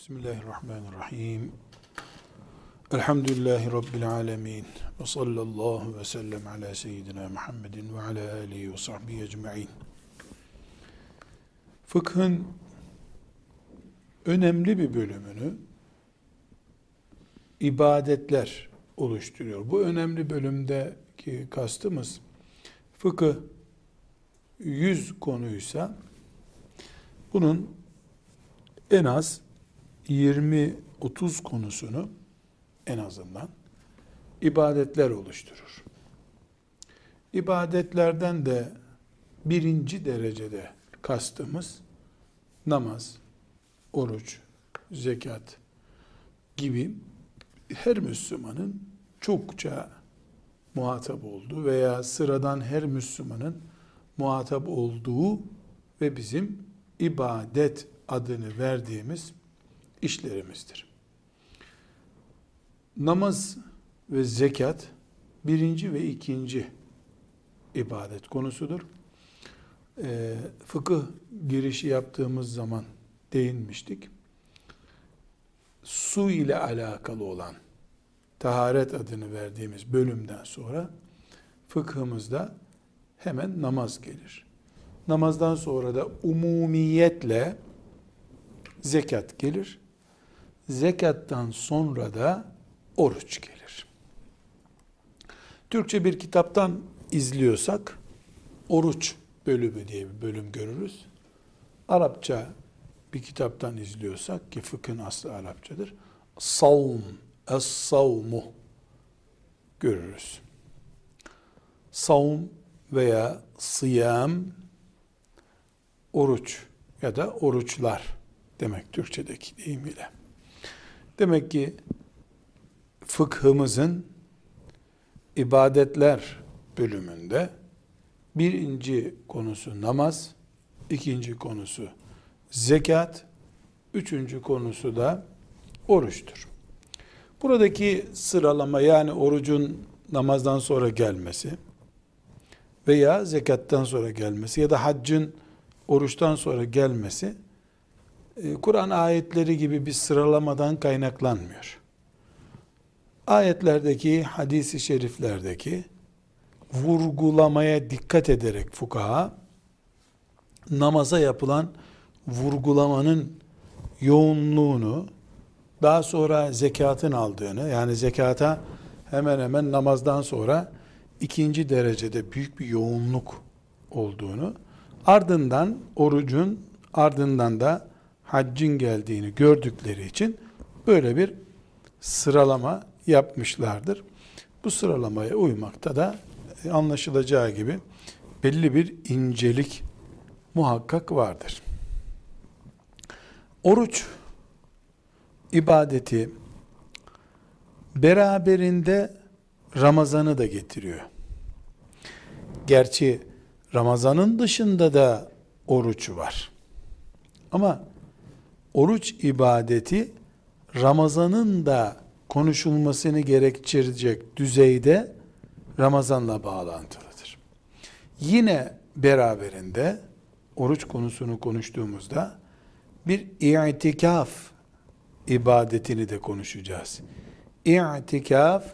Bismillahirrahmanirrahim. Elhamdülillahi Rabbil alemin. Ve sallallahu ve sellem ala seyyidina Muhammedin ve ala alihi ve sahbihi ecma'in. Fıkhın önemli bir bölümünü ibadetler oluşturuyor. Bu önemli bölümdeki kastımız fıkıh 100 konuysa bunun en az 20-30 konusunu en azından ibadetler oluşturur. İbadetlerden de birinci derecede kastımız namaz, oruç, zekat gibi her Müslümanın çokça muhatap olduğu veya sıradan her Müslümanın muhatap olduğu ve bizim ibadet adını verdiğimiz işlerimizdir. Namaz ve zekat birinci ve ikinci ibadet konusudur. Ee, fıkıh girişi yaptığımız zaman değinmiştik. Su ile alakalı olan taharet adını verdiğimiz bölümden sonra fıkhımızda hemen namaz gelir. Namazdan sonra da umumiyetle zekat gelir. Zekattan sonra da oruç gelir. Türkçe bir kitaptan izliyorsak oruç bölümü diye bir bölüm görürüz. Arapça bir kitaptan izliyorsak ki fıkhın aslı Arapçadır. Savm, es-savmu görürüz. Savm veya sıyam oruç ya da oruçlar demek Türkçedeki deyimiyle. Demek ki fıkhımızın ibadetler bölümünde birinci konusu namaz, ikinci konusu zekat, üçüncü konusu da oruçtur. Buradaki sıralama yani orucun namazdan sonra gelmesi veya zekattan sonra gelmesi ya da haccın oruçtan sonra gelmesi Kur'an ayetleri gibi bir sıralamadan kaynaklanmıyor. Ayetlerdeki, hadisi şeriflerdeki vurgulamaya dikkat ederek fukaha namaza yapılan vurgulamanın yoğunluğunu daha sonra zekatın aldığını yani zekata hemen hemen namazdan sonra ikinci derecede büyük bir yoğunluk olduğunu ardından orucun ardından da haccın geldiğini gördükleri için böyle bir sıralama yapmışlardır. Bu sıralamaya uymakta da e, anlaşılacağı gibi belli bir incelik muhakkak vardır. Oruç ibadeti beraberinde Ramazan'ı da getiriyor. Gerçi Ramazan'ın dışında da oruç var. Ama oruç ibadeti Ramazan'ın da konuşulmasını gerektirecek düzeyde Ramazan'la bağlantılıdır. Yine beraberinde oruç konusunu konuştuğumuzda bir i'tikaf ibadetini de konuşacağız. İ'tikaf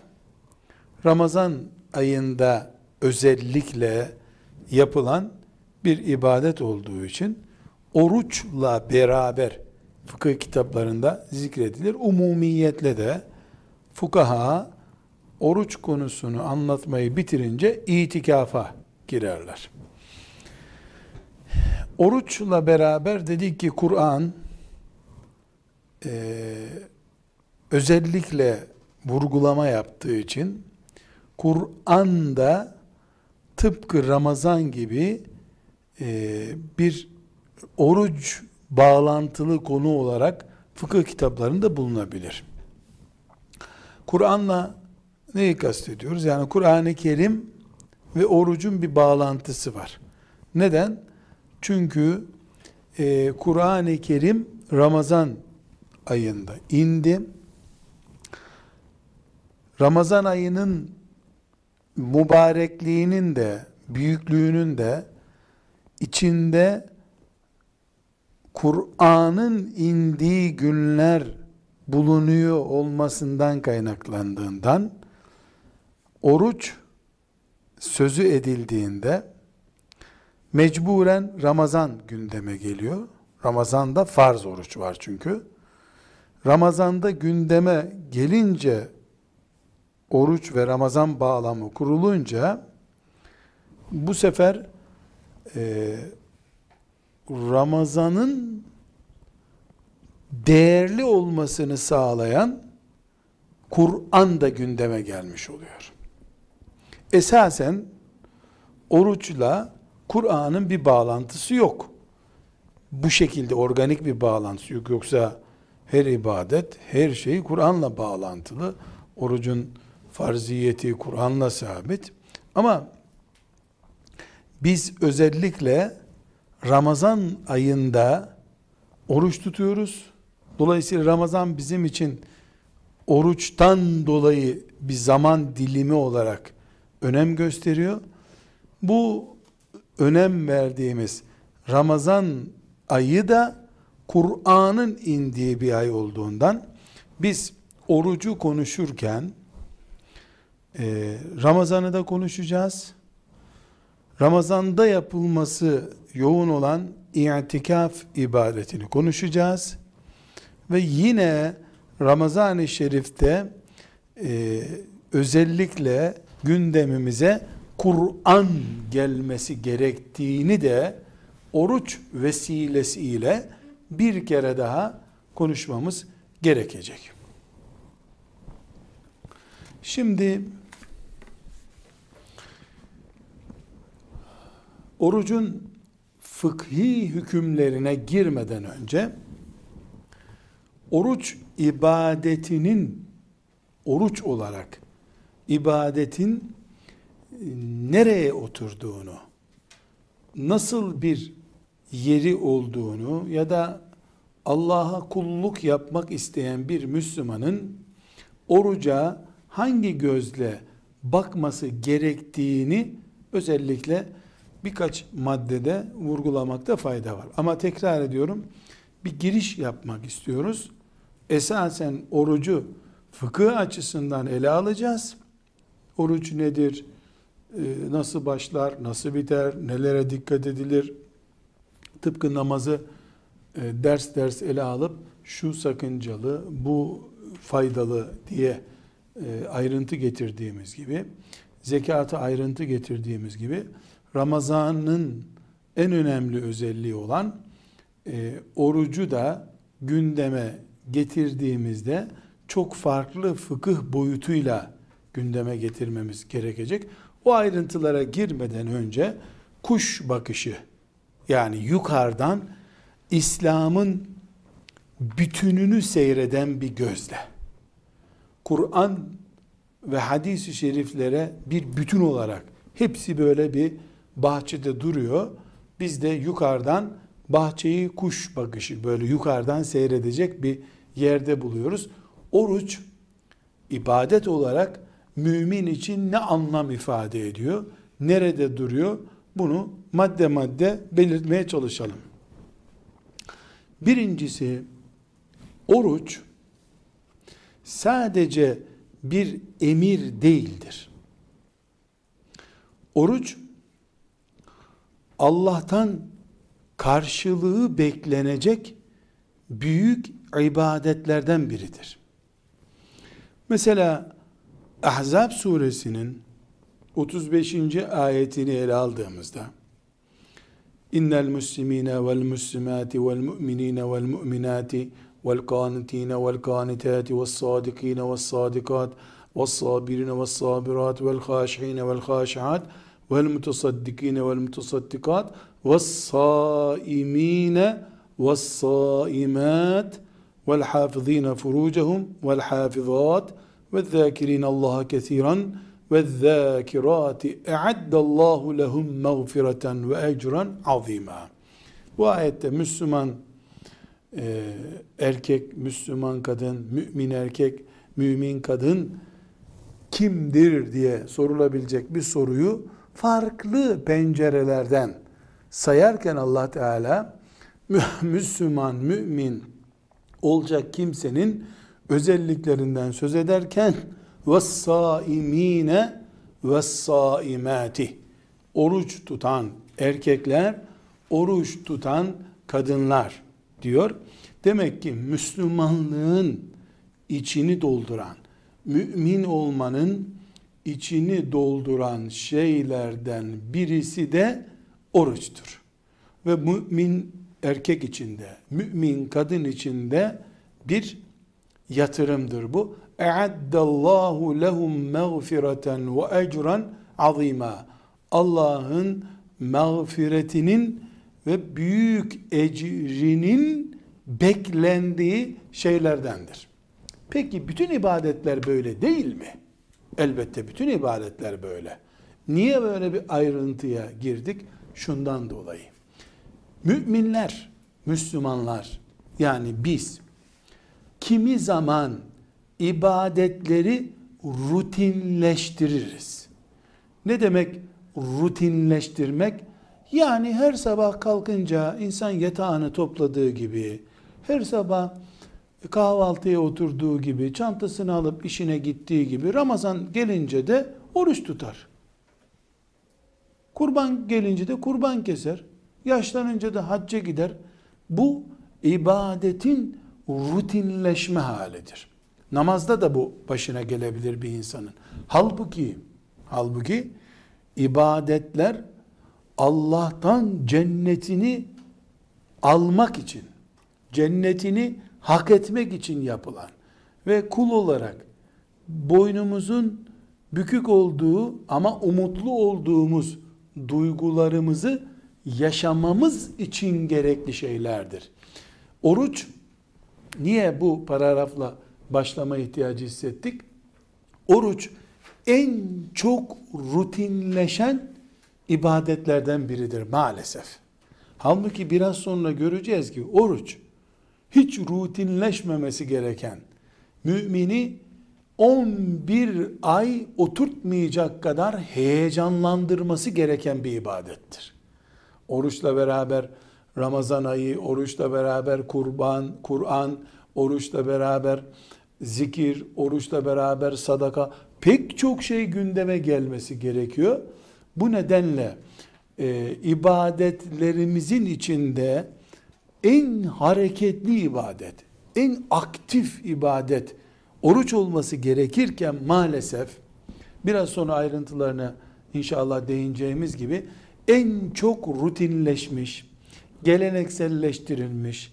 Ramazan ayında özellikle yapılan bir ibadet olduğu için oruçla beraber fıkıh kitaplarında zikredilir. Umumiyetle de fukaha oruç konusunu anlatmayı bitirince itikafa girerler. Oruçla beraber dedik ki Kur'an e, özellikle vurgulama yaptığı için Kur'an'da tıpkı Ramazan gibi e, bir oruç bağlantılı konu olarak fıkıh kitaplarında bulunabilir. Kur'an'la neyi kastediyoruz? Yani Kur'an-ı Kerim ve orucun bir bağlantısı var. Neden? Çünkü e, Kur'an-ı Kerim Ramazan ayında indi. Ramazan ayının mübarekliğinin de büyüklüğünün de içinde Kur'an'ın indiği günler bulunuyor olmasından kaynaklandığından oruç sözü edildiğinde mecburen Ramazan gündeme geliyor. Ramazan'da farz oruç var çünkü. Ramazan'da gündeme gelince oruç ve Ramazan bağlamı kurulunca bu sefer e, Ramazan'ın değerli olmasını sağlayan Kur'an da gündeme gelmiş oluyor. Esasen oruçla Kur'an'ın bir bağlantısı yok. Bu şekilde organik bir bağlantısı yok. Yoksa her ibadet, her şey Kur'an'la bağlantılı. Orucun farziyeti Kur'an'la sabit. Ama biz özellikle Ramazan ayında oruç tutuyoruz. Dolayısıyla Ramazan bizim için oruçtan dolayı bir zaman dilimi olarak önem gösteriyor. Bu önem verdiğimiz Ramazan ayı da Kur'an'ın indiği bir ay olduğundan biz orucu konuşurken e, Ramazan'ı da konuşacağız. Ramazan'da yapılması yoğun olan i'tikaf ibadetini konuşacağız. Ve yine Ramazan-ı Şerif'te e, özellikle gündemimize Kur'an gelmesi gerektiğini de oruç vesilesiyle bir kere daha konuşmamız gerekecek. Şimdi orucun fıkhi hükümlerine girmeden önce oruç ibadetinin oruç olarak ibadetin nereye oturduğunu, nasıl bir yeri olduğunu ya da Allah'a kulluk yapmak isteyen bir Müslümanın oruca hangi gözle bakması gerektiğini özellikle birkaç maddede vurgulamakta fayda var. Ama tekrar ediyorum bir giriş yapmak istiyoruz. Esasen orucu fıkıh açısından ele alacağız. Oruç nedir? Ee, nasıl başlar? Nasıl biter? Nelere dikkat edilir? Tıpkı namazı e, ders ders ele alıp şu sakıncalı, bu faydalı diye e, ayrıntı getirdiğimiz gibi, zekatı ayrıntı getirdiğimiz gibi Ramazan'ın en önemli özelliği olan e, orucu da gündeme getirdiğimizde çok farklı fıkıh boyutuyla gündeme getirmemiz gerekecek. O ayrıntılara girmeden önce kuş bakışı yani yukarıdan İslam'ın bütününü seyreden bir gözle Kur'an ve hadis-i şeriflere bir bütün olarak hepsi böyle bir bahçede duruyor. Biz de yukarıdan bahçeyi kuş bakışı böyle yukarıdan seyredecek bir yerde buluyoruz. Oruç ibadet olarak mümin için ne anlam ifade ediyor? Nerede duruyor? Bunu madde madde belirtmeye çalışalım. Birincisi oruç sadece bir emir değildir. Oruç Allah'tan karşılığı beklenecek büyük ibadetlerden biridir. Mesela Ahzab suresinin 35. ayetini ele aldığımızda İnnel muslimine vel muslimati vel mu'minine vel mu'minati vel kanitine vel kanitati vel sadikine vel sadikat vel sabirine vel sabirat vel khashine vel khashiat vel mutasaddikine vel mutasaddikat vel saimine vel saimat vel hafizine furucehum vel hafizat ve zâkirîn Allah'a kesiran ve zâkirâti e'addallahu lehum mağfireten ve ecran azîmâ. Bu ayette Müslüman e, erkek, Müslüman kadın, mümin erkek, mümin kadın kimdir diye sorulabilecek bir soruyu farklı pencerelerden sayarken Allah Teala Müslüman, mümin olacak kimsenin özelliklerinden söz ederken وَالصَّائِم۪ينَ وَالصَّائِمَاتِ Oruç tutan erkekler, oruç tutan kadınlar diyor. Demek ki Müslümanlığın içini dolduran, mümin olmanın içini dolduran şeylerden birisi de oruçtur. Ve mümin erkek içinde, mümin kadın içinde bir yatırımdır bu. E'addallahu lehum mağfireten ve ecran azima. Allah'ın mağfiretinin ve büyük ecrinin beklendiği şeylerdendir. Peki bütün ibadetler böyle değil mi? Elbette bütün ibadetler böyle. Niye böyle bir ayrıntıya girdik? Şundan dolayı. Müminler, Müslümanlar yani biz kimi zaman ibadetleri rutinleştiririz. Ne demek rutinleştirmek? Yani her sabah kalkınca insan yatağını topladığı gibi, her sabah kahvaltıya oturduğu gibi, çantasını alıp işine gittiği gibi Ramazan gelince de oruç tutar. Kurban gelince de kurban keser. Yaşlanınca da hacca gider. Bu ibadetin rutinleşme halidir. Namazda da bu başına gelebilir bir insanın. Halbuki halbuki ibadetler Allah'tan cennetini almak için, cennetini hak etmek için yapılan ve kul olarak boynumuzun bükük olduğu ama umutlu olduğumuz duygularımızı yaşamamız için gerekli şeylerdir. Oruç niye bu paragrafla başlama ihtiyacı hissettik? Oruç en çok rutinleşen ibadetlerden biridir maalesef. Halbuki biraz sonra göreceğiz ki oruç hiç rutinleşmemesi gereken mümini 11 ay oturtmayacak kadar heyecanlandırması gereken bir ibadettir. Oruçla beraber Ramazan ayı, oruçla beraber kurban, Kur'an, oruçla beraber zikir, oruçla beraber sadaka pek çok şey gündeme gelmesi gerekiyor. Bu nedenle e, ibadetlerimizin içinde en hareketli ibadet, en aktif ibadet oruç olması gerekirken maalesef biraz sonra ayrıntılarına inşallah değineceğimiz gibi en çok rutinleşmiş, gelenekselleştirilmiş,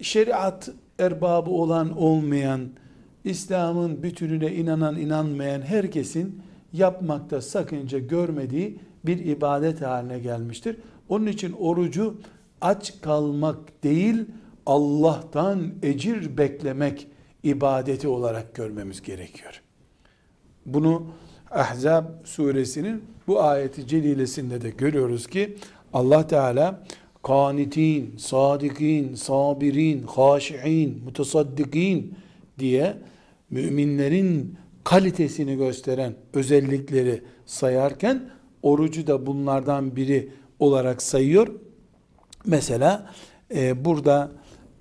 şeriat erbabı olan olmayan, İslam'ın bütününe inanan inanmayan herkesin yapmakta sakınca görmediği bir ibadet haline gelmiştir. Onun için orucu aç kalmak değil, Allah'tan ecir beklemek ibadeti olarak görmemiz gerekiyor. Bunu Ahzab suresinin bu ayeti celilesinde de görüyoruz ki Allah Teala kanitin, sadikin, sabirin, haşiin, mutasaddikin diye müminlerin kalitesini gösteren özellikleri sayarken orucu da bunlardan biri olarak sayıyor. Mesela e, burada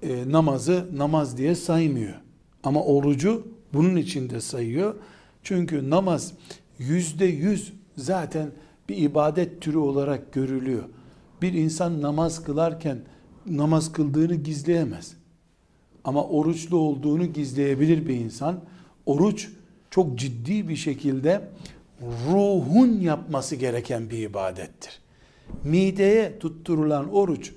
e, namazı namaz diye saymıyor. Ama orucu bunun içinde sayıyor. Çünkü namaz yüzde yüz zaten bir ibadet türü olarak görülüyor. Bir insan namaz kılarken namaz kıldığını gizleyemez. Ama oruçlu olduğunu gizleyebilir bir insan. Oruç çok ciddi bir şekilde ruhun yapması gereken bir ibadettir. Mideye tutturulan oruç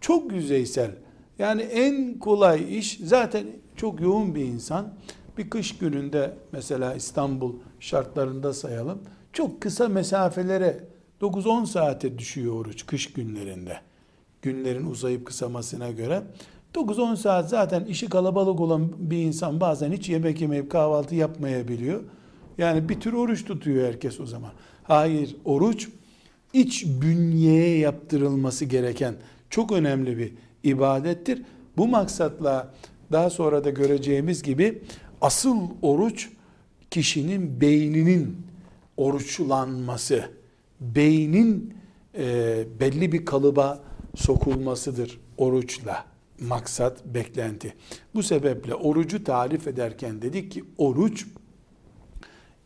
çok yüzeysel. Yani en kolay iş zaten çok yoğun bir insan. Bir kış gününde mesela İstanbul şartlarında sayalım. Çok kısa mesafelere 9-10 saate düşüyor oruç kış günlerinde. Günlerin uzayıp kısamasına göre. 9-10 saat zaten işi kalabalık olan bir insan bazen hiç yemek yemeyip kahvaltı yapmayabiliyor. Yani bir tür oruç tutuyor herkes o zaman. Hayır, oruç iç bünyeye yaptırılması gereken çok önemli bir ibadettir. Bu maksatla daha sonra da göreceğimiz gibi asıl oruç kişinin beyninin oruçlanması, beynin e, belli bir kalıba sokulmasıdır oruçla maksat, beklenti. Bu sebeple orucu tarif ederken dedik ki oruç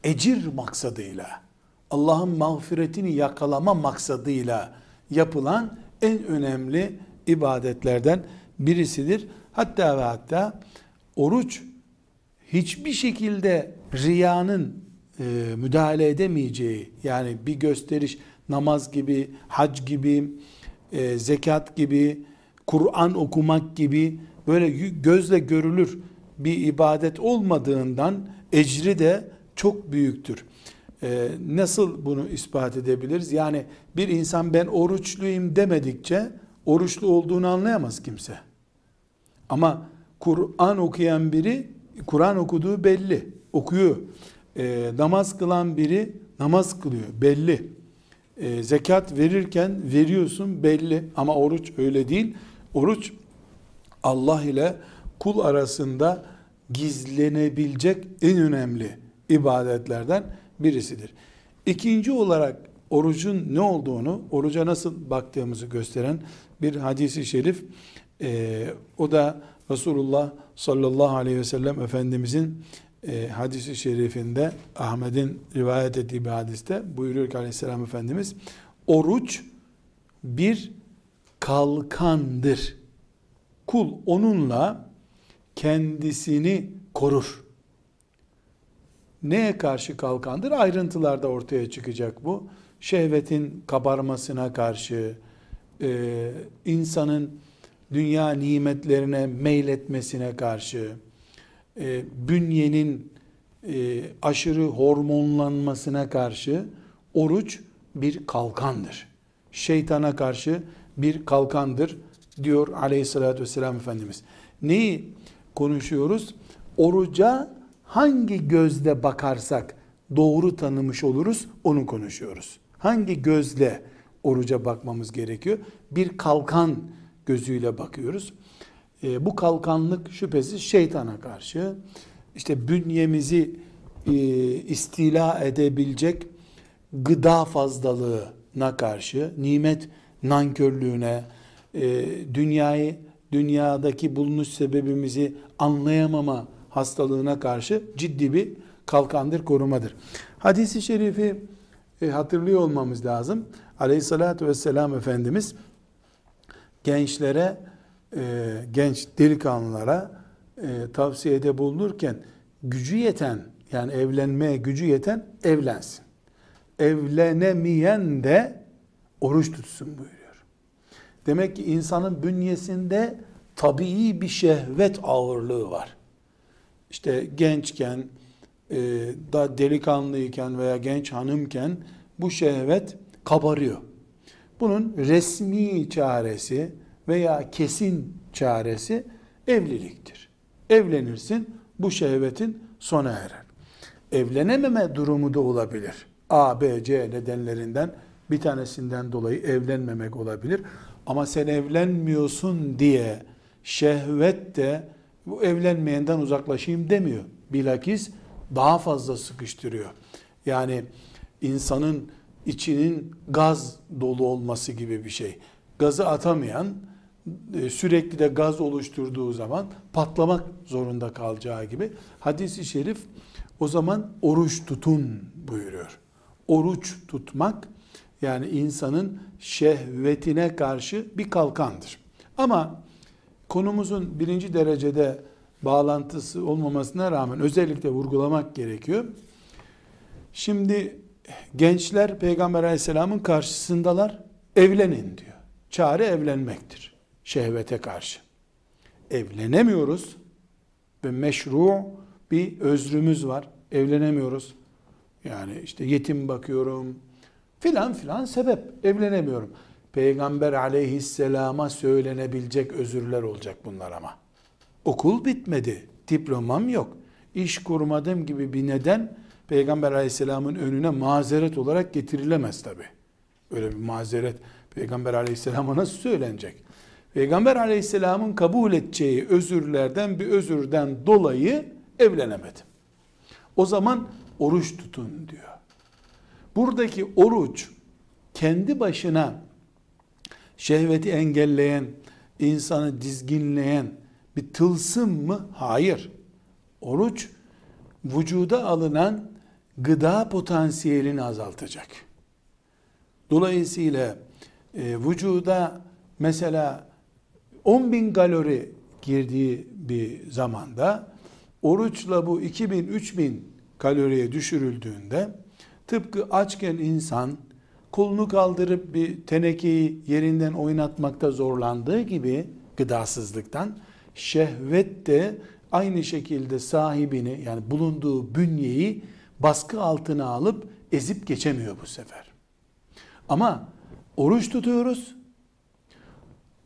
ecir maksadıyla, Allah'ın mağfiretini yakalama maksadıyla yapılan en önemli ibadetlerden birisidir. Hatta ve hatta oruç hiçbir şekilde riyanın e, müdahale edemeyeceği yani bir gösteriş namaz gibi, hac gibi, e, zekat gibi, Kur'an okumak gibi böyle gözle görülür bir ibadet olmadığından ecri de çok büyüktür. Ee, nasıl bunu ispat edebiliriz? Yani bir insan ben oruçluyum demedikçe oruçlu olduğunu anlayamaz kimse. Ama Kur'an okuyan biri Kur'an okuduğu belli. Okuyor. Ee, namaz kılan biri namaz kılıyor. Belli. Ee, zekat verirken veriyorsun belli. Ama oruç öyle değil. Oruç Allah ile kul arasında gizlenebilecek en önemli ibadetlerden birisidir. İkinci olarak orucun ne olduğunu, oruca nasıl baktığımızı gösteren bir hadisi şerif. E, o da Resulullah sallallahu aleyhi ve sellem Efendimizin e, hadisi şerifinde Ahmet'in rivayet ettiği bir hadiste buyuruyor ki aleyhisselam Efendimiz oruç bir kalkandır. Kul onunla kendisini korur. Neye karşı kalkandır? Ayrıntılarda ortaya çıkacak bu. Şehvetin kabarmasına karşı, e, insanın dünya nimetlerine meyletmesine karşı, e, bünyenin e, aşırı hormonlanmasına karşı oruç bir kalkandır. Şeytana karşı bir kalkandır diyor aleyhissalatü vesselam Efendimiz. Neyi konuşuyoruz? Oruca hangi gözle bakarsak doğru tanımış oluruz onu konuşuyoruz. Hangi gözle oruca bakmamız gerekiyor? Bir kalkan gözüyle bakıyoruz. E, bu kalkanlık şüphesiz şeytana karşı işte bünyemizi e, istila edebilecek gıda fazlalığına karşı, nimet nankörlüğüne, e, dünyayı, dünyadaki bulunuş sebebimizi anlayamama hastalığına karşı ciddi bir kalkandır, korumadır. Hadisi şerifi e, hatırlıyor olmamız lazım. Aleyhissalatü vesselam Efendimiz gençlere, e, genç delikanlılara e, tavsiyede bulunurken gücü yeten, yani evlenmeye gücü yeten evlensin. Evlenemeyen de oruç tutsun buyuruyor. Demek ki insanın bünyesinde tabii bir şehvet ağırlığı var. İşte gençken, e, da delikanlıyken veya genç hanımken bu şehvet kabarıyor. Bunun resmi çaresi veya kesin çaresi evliliktir. Evlenirsin, bu şehvetin sona erer. Evlenememe durumu da olabilir. A, B, C nedenlerinden bir tanesinden dolayı evlenmemek olabilir. Ama sen evlenmiyorsun diye şehvet de bu evlenmeyenden uzaklaşayım demiyor. Bilakis daha fazla sıkıştırıyor. Yani insanın içinin gaz dolu olması gibi bir şey. Gazı atamayan e, sürekli de gaz oluşturduğu zaman patlamak zorunda kalacağı gibi hadisi şerif o zaman oruç tutun buyuruyor. Oruç tutmak yani insanın şehvetine karşı bir kalkandır. Ama konumuzun birinci derecede bağlantısı olmamasına rağmen özellikle vurgulamak gerekiyor. Şimdi gençler Peygamber aleyhisselamın karşısındalar. Evlenin diyor. Çare evlenmektir. Şehvete karşı. Evlenemiyoruz ve meşru bir özrümüz var. Evlenemiyoruz. Yani işte yetim bakıyorum, filan filan sebep evlenemiyorum. Peygamber aleyhisselama söylenebilecek özürler olacak bunlar ama. Okul bitmedi, diplomam yok, iş kurmadım gibi bir neden Peygamber aleyhisselamın önüne mazeret olarak getirilemez tabi. Öyle bir mazeret Peygamber aleyhisselama nasıl söylenecek? Peygamber aleyhisselamın kabul edeceği özürlerden bir özürden dolayı evlenemedim. O zaman oruç tutun diyor. Buradaki oruç kendi başına şehveti engelleyen, insanı dizginleyen bir tılsım mı? Hayır. Oruç vücuda alınan gıda potansiyelini azaltacak. Dolayısıyla e, vücuda mesela 10 bin kalori girdiği bir zamanda oruçla bu 2000 3000 kaloriye düşürüldüğünde tıpkı açken insan kolunu kaldırıp bir tenekeyi yerinden oynatmakta zorlandığı gibi gıdasızlıktan şehvet de aynı şekilde sahibini yani bulunduğu bünyeyi baskı altına alıp ezip geçemiyor bu sefer. Ama oruç tutuyoruz.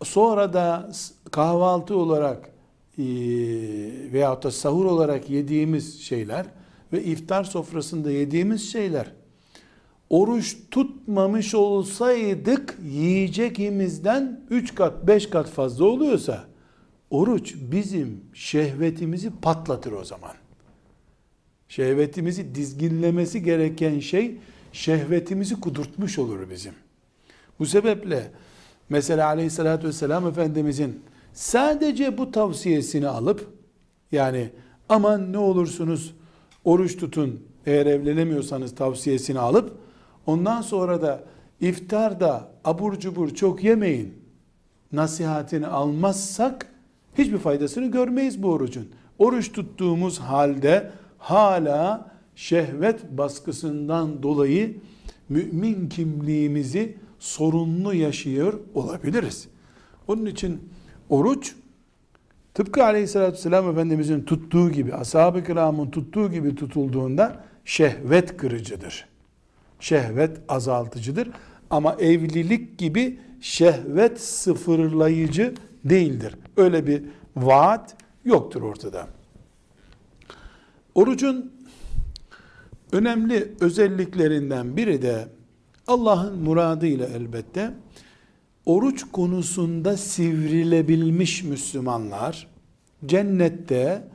Sonra da kahvaltı olarak e, veyahut da sahur olarak yediğimiz şeyler ve iftar sofrasında yediğimiz şeyler oruç tutmamış olsaydık yiyecekimizden 3 kat 5 kat fazla oluyorsa oruç bizim şehvetimizi patlatır o zaman. Şehvetimizi dizginlemesi gereken şey şehvetimizi kudurtmuş olur bizim. Bu sebeple mesela aleyhissalatü vesselam Efendimizin sadece bu tavsiyesini alıp yani aman ne olursunuz oruç tutun eğer evlenemiyorsanız tavsiyesini alıp ondan sonra da iftarda abur cubur çok yemeyin nasihatini almazsak hiçbir faydasını görmeyiz bu orucun. Oruç tuttuğumuz halde hala şehvet baskısından dolayı mümin kimliğimizi sorunlu yaşıyor olabiliriz. Onun için oruç tıpkı aleyhissalatü vesselam Efendimizin tuttuğu gibi, ashab-ı kiramın tuttuğu gibi tutulduğunda şehvet kırıcıdır. Şehvet azaltıcıdır. Ama evlilik gibi şehvet sıfırlayıcı değildir. Öyle bir vaat yoktur ortada. Orucun önemli özelliklerinden biri de Allah'ın muradıyla elbette oruç konusunda sivrilebilmiş Müslümanlar cennette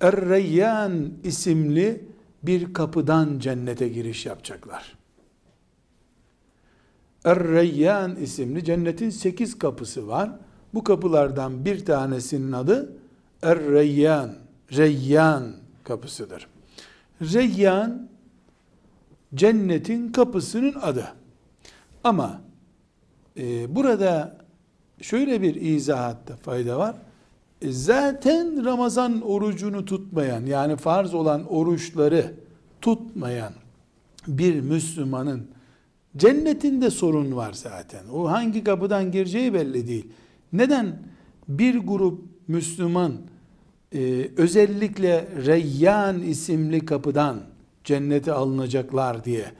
Er-Reyyan isimli bir kapıdan cennete giriş yapacaklar. Er-Reyyan isimli cennetin sekiz kapısı var. Bu kapılardan bir tanesinin adı Er-Reyyan, Reyyan kapısıdır. Reyyan cennetin kapısının adı. Ama e, burada şöyle bir izahatta fayda var. E, zaten Ramazan orucunu tutmayan yani farz olan oruçları tutmayan bir Müslümanın cennetinde sorun var zaten. O hangi kapıdan gireceği belli değil. Neden bir grup Müslüman e, özellikle Reyyan isimli kapıdan cennete alınacaklar diye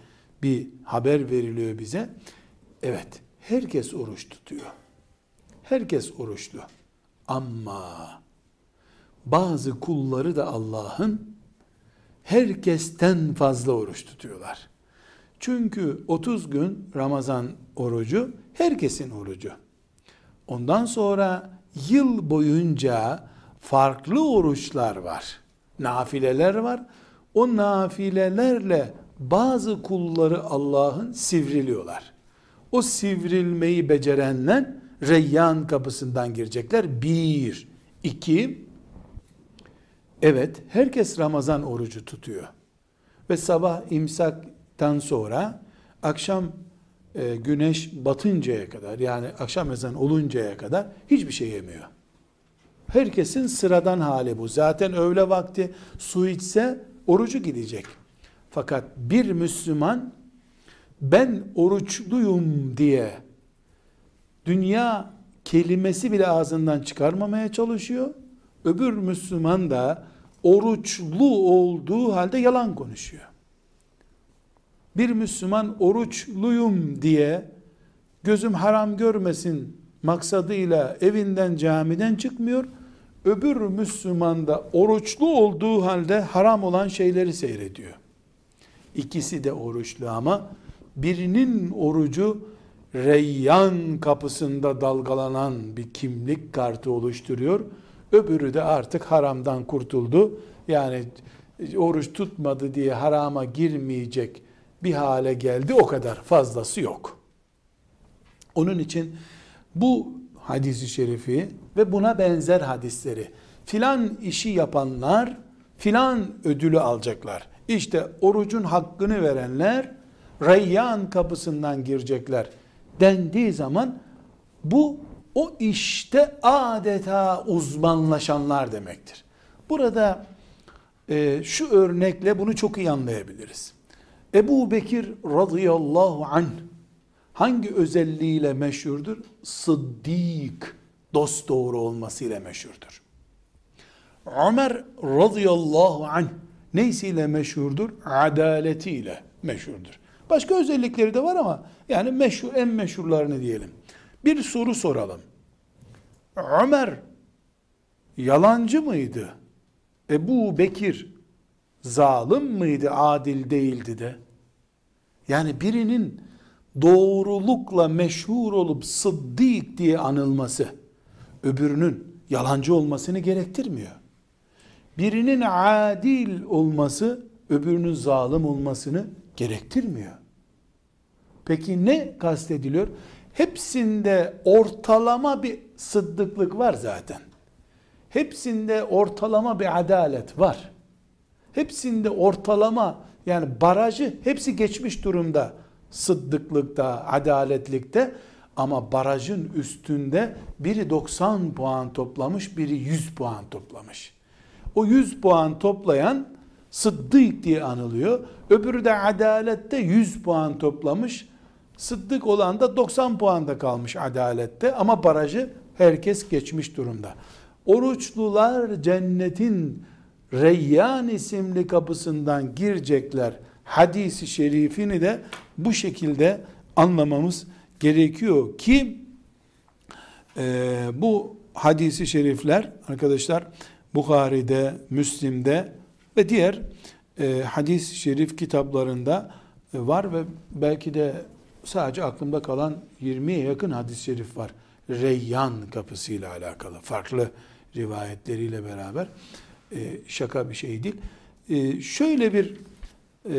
bir haber veriliyor bize. Evet, herkes oruç tutuyor. Herkes oruçlu. Ama bazı kulları da Allah'ın herkesten fazla oruç tutuyorlar. Çünkü 30 gün Ramazan orucu herkesin orucu. Ondan sonra yıl boyunca farklı oruçlar var. Nafileler var. O nafilelerle bazı kulları Allah'ın sivriliyorlar. O sivrilmeyi becerenler Reyyan kapısından girecekler. Bir, iki, evet herkes Ramazan orucu tutuyor. Ve sabah imsaktan sonra akşam e, güneş batıncaya kadar yani akşam ezan oluncaya kadar hiçbir şey yemiyor. Herkesin sıradan hali bu. Zaten öğle vakti su içse orucu gidecek. Fakat bir Müslüman ben oruçluyum diye dünya kelimesi bile ağzından çıkarmamaya çalışıyor. Öbür Müslüman da oruçlu olduğu halde yalan konuşuyor. Bir Müslüman oruçluyum diye gözüm haram görmesin maksadıyla evinden camiden çıkmıyor. Öbür Müslüman da oruçlu olduğu halde haram olan şeyleri seyrediyor. İkisi de oruçlu ama birinin orucu Reyyan kapısında dalgalanan bir kimlik kartı oluşturuyor. Öbürü de artık haramdan kurtuldu. Yani oruç tutmadı diye harama girmeyecek bir hale geldi. O kadar fazlası yok. Onun için bu hadisi şerifi ve buna benzer hadisleri filan işi yapanlar filan ödülü alacaklar. İşte orucun hakkını verenler Reyyan kapısından girecekler dendiği zaman bu o işte adeta uzmanlaşanlar demektir. Burada e, şu örnekle bunu çok iyi anlayabiliriz. Ebu Bekir radıyallahu anh hangi özelliğiyle meşhurdur? Sıddık, dost doğru olmasıyla meşhurdur. Ömer radıyallahu anh neysiyle meşhurdur? Adaletiyle meşhurdur. Başka özellikleri de var ama yani meşhur en meşhurlarını diyelim. Bir soru soralım. Ömer yalancı mıydı? Ebu Bekir zalim mıydı, adil değildi de? Yani birinin doğrulukla meşhur olup sıddık diye anılması, öbürünün yalancı olmasını gerektirmiyor. Birinin adil olması, öbürünün zalim olmasını gerektirmiyor. Peki ne kastediliyor? Hepsinde ortalama bir sıddıklık var zaten. Hepsinde ortalama bir adalet var. Hepsinde ortalama yani barajı hepsi geçmiş durumda sıddıklıkta, adaletlikte ama barajın üstünde biri 90 puan toplamış, biri 100 puan toplamış. O 100 puan toplayan sıddık diye anılıyor. Öbürü de adalette 100 puan toplamış. Sıddık olan da 90 puanda kalmış adalette ama barajı herkes geçmiş durumda. Oruçlular cennetin Reyyan isimli kapısından girecekler. Hadisi şerifini de bu şekilde anlamamız gerekiyor ki e, bu hadisi şerifler arkadaşlar Bukhari'de, Müslim'de ve diğer e, hadis şerif kitaplarında e, var ve belki de sadece aklımda kalan 20'ye yakın hadis-i şerif var. Reyyan kapısıyla alakalı farklı rivayetleriyle beraber e, şaka bir şey değil. E, şöyle bir e,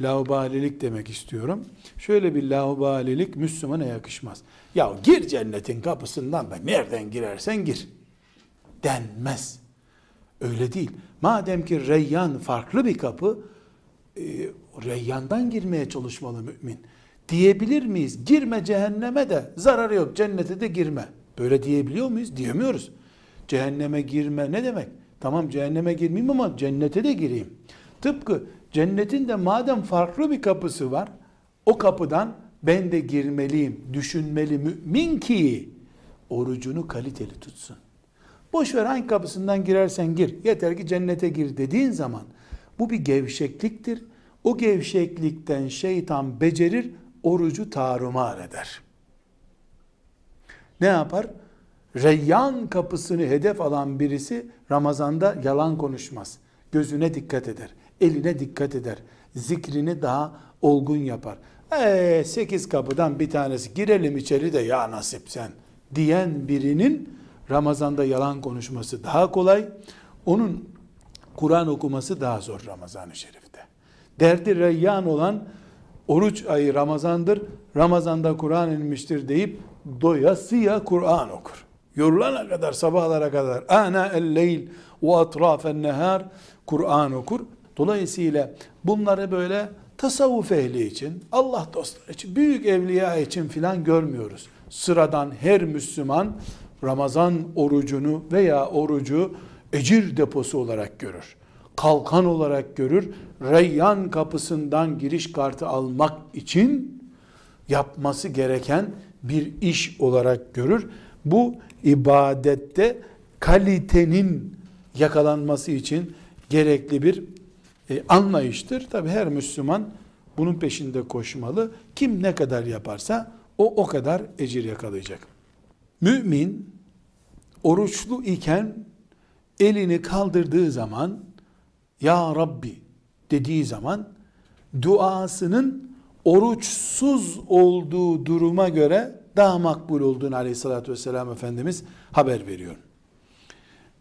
laubalilik demek istiyorum. Şöyle bir laubalilik Müslümana yakışmaz. Ya gir cennetin kapısından da nereden girersen gir denmez. Öyle değil. Madem ki Reyyan farklı bir kapı, e, Reyyan'dan girmeye çalışmalı mümin. Diyebilir miyiz? Girme cehenneme de zararı yok, cennete de girme. Böyle diyebiliyor muyuz? Diyemiyoruz. Cehenneme girme ne demek? Tamam cehenneme girmeyeyim ama cennete de gireyim. Tıpkı cennetin de madem farklı bir kapısı var, o kapıdan ben de girmeliyim, düşünmeli mümin ki orucunu kaliteli tutsun. Boş ver hangi kapısından girersen gir. Yeter ki cennete gir dediğin zaman bu bir gevşekliktir. O gevşeklikten şeytan becerir, orucu tarumar eder. Ne yapar? Reyyan kapısını hedef alan birisi Ramazan'da yalan konuşmaz. Gözüne dikkat eder. Eline dikkat eder. Zikrini daha olgun yapar. Ee, sekiz kapıdan bir tanesi girelim içeri de ya nasip sen diyen birinin Ramazan'da yalan konuşması daha kolay. Onun Kur'an okuması daha zor Ramazan-ı Şerif'te. Derdi reyyan olan oruç ayı Ramazan'dır. Ramazan'da Kur'an inmiştir deyip doyasıya Kur'an okur. Yorulana kadar sabahlara kadar ana el-leyl ve atrafen nehar Kur'an okur. Dolayısıyla bunları böyle tasavvuf ehli için, Allah dostları için, büyük evliya için filan görmüyoruz. Sıradan her Müslüman Ramazan orucunu veya orucu ecir deposu olarak görür. Kalkan olarak görür. Reyyan kapısından giriş kartı almak için yapması gereken bir iş olarak görür. Bu ibadette kalitenin yakalanması için gerekli bir e, anlayıştır. Tabi her Müslüman bunun peşinde koşmalı. Kim ne kadar yaparsa o o kadar ecir yakalayacak. Mümin oruçlu iken elini kaldırdığı zaman ya Rabbi dediği zaman duasının oruçsuz olduğu duruma göre daha makbul olduğunu aleyhissalatü vesselam Efendimiz haber veriyor.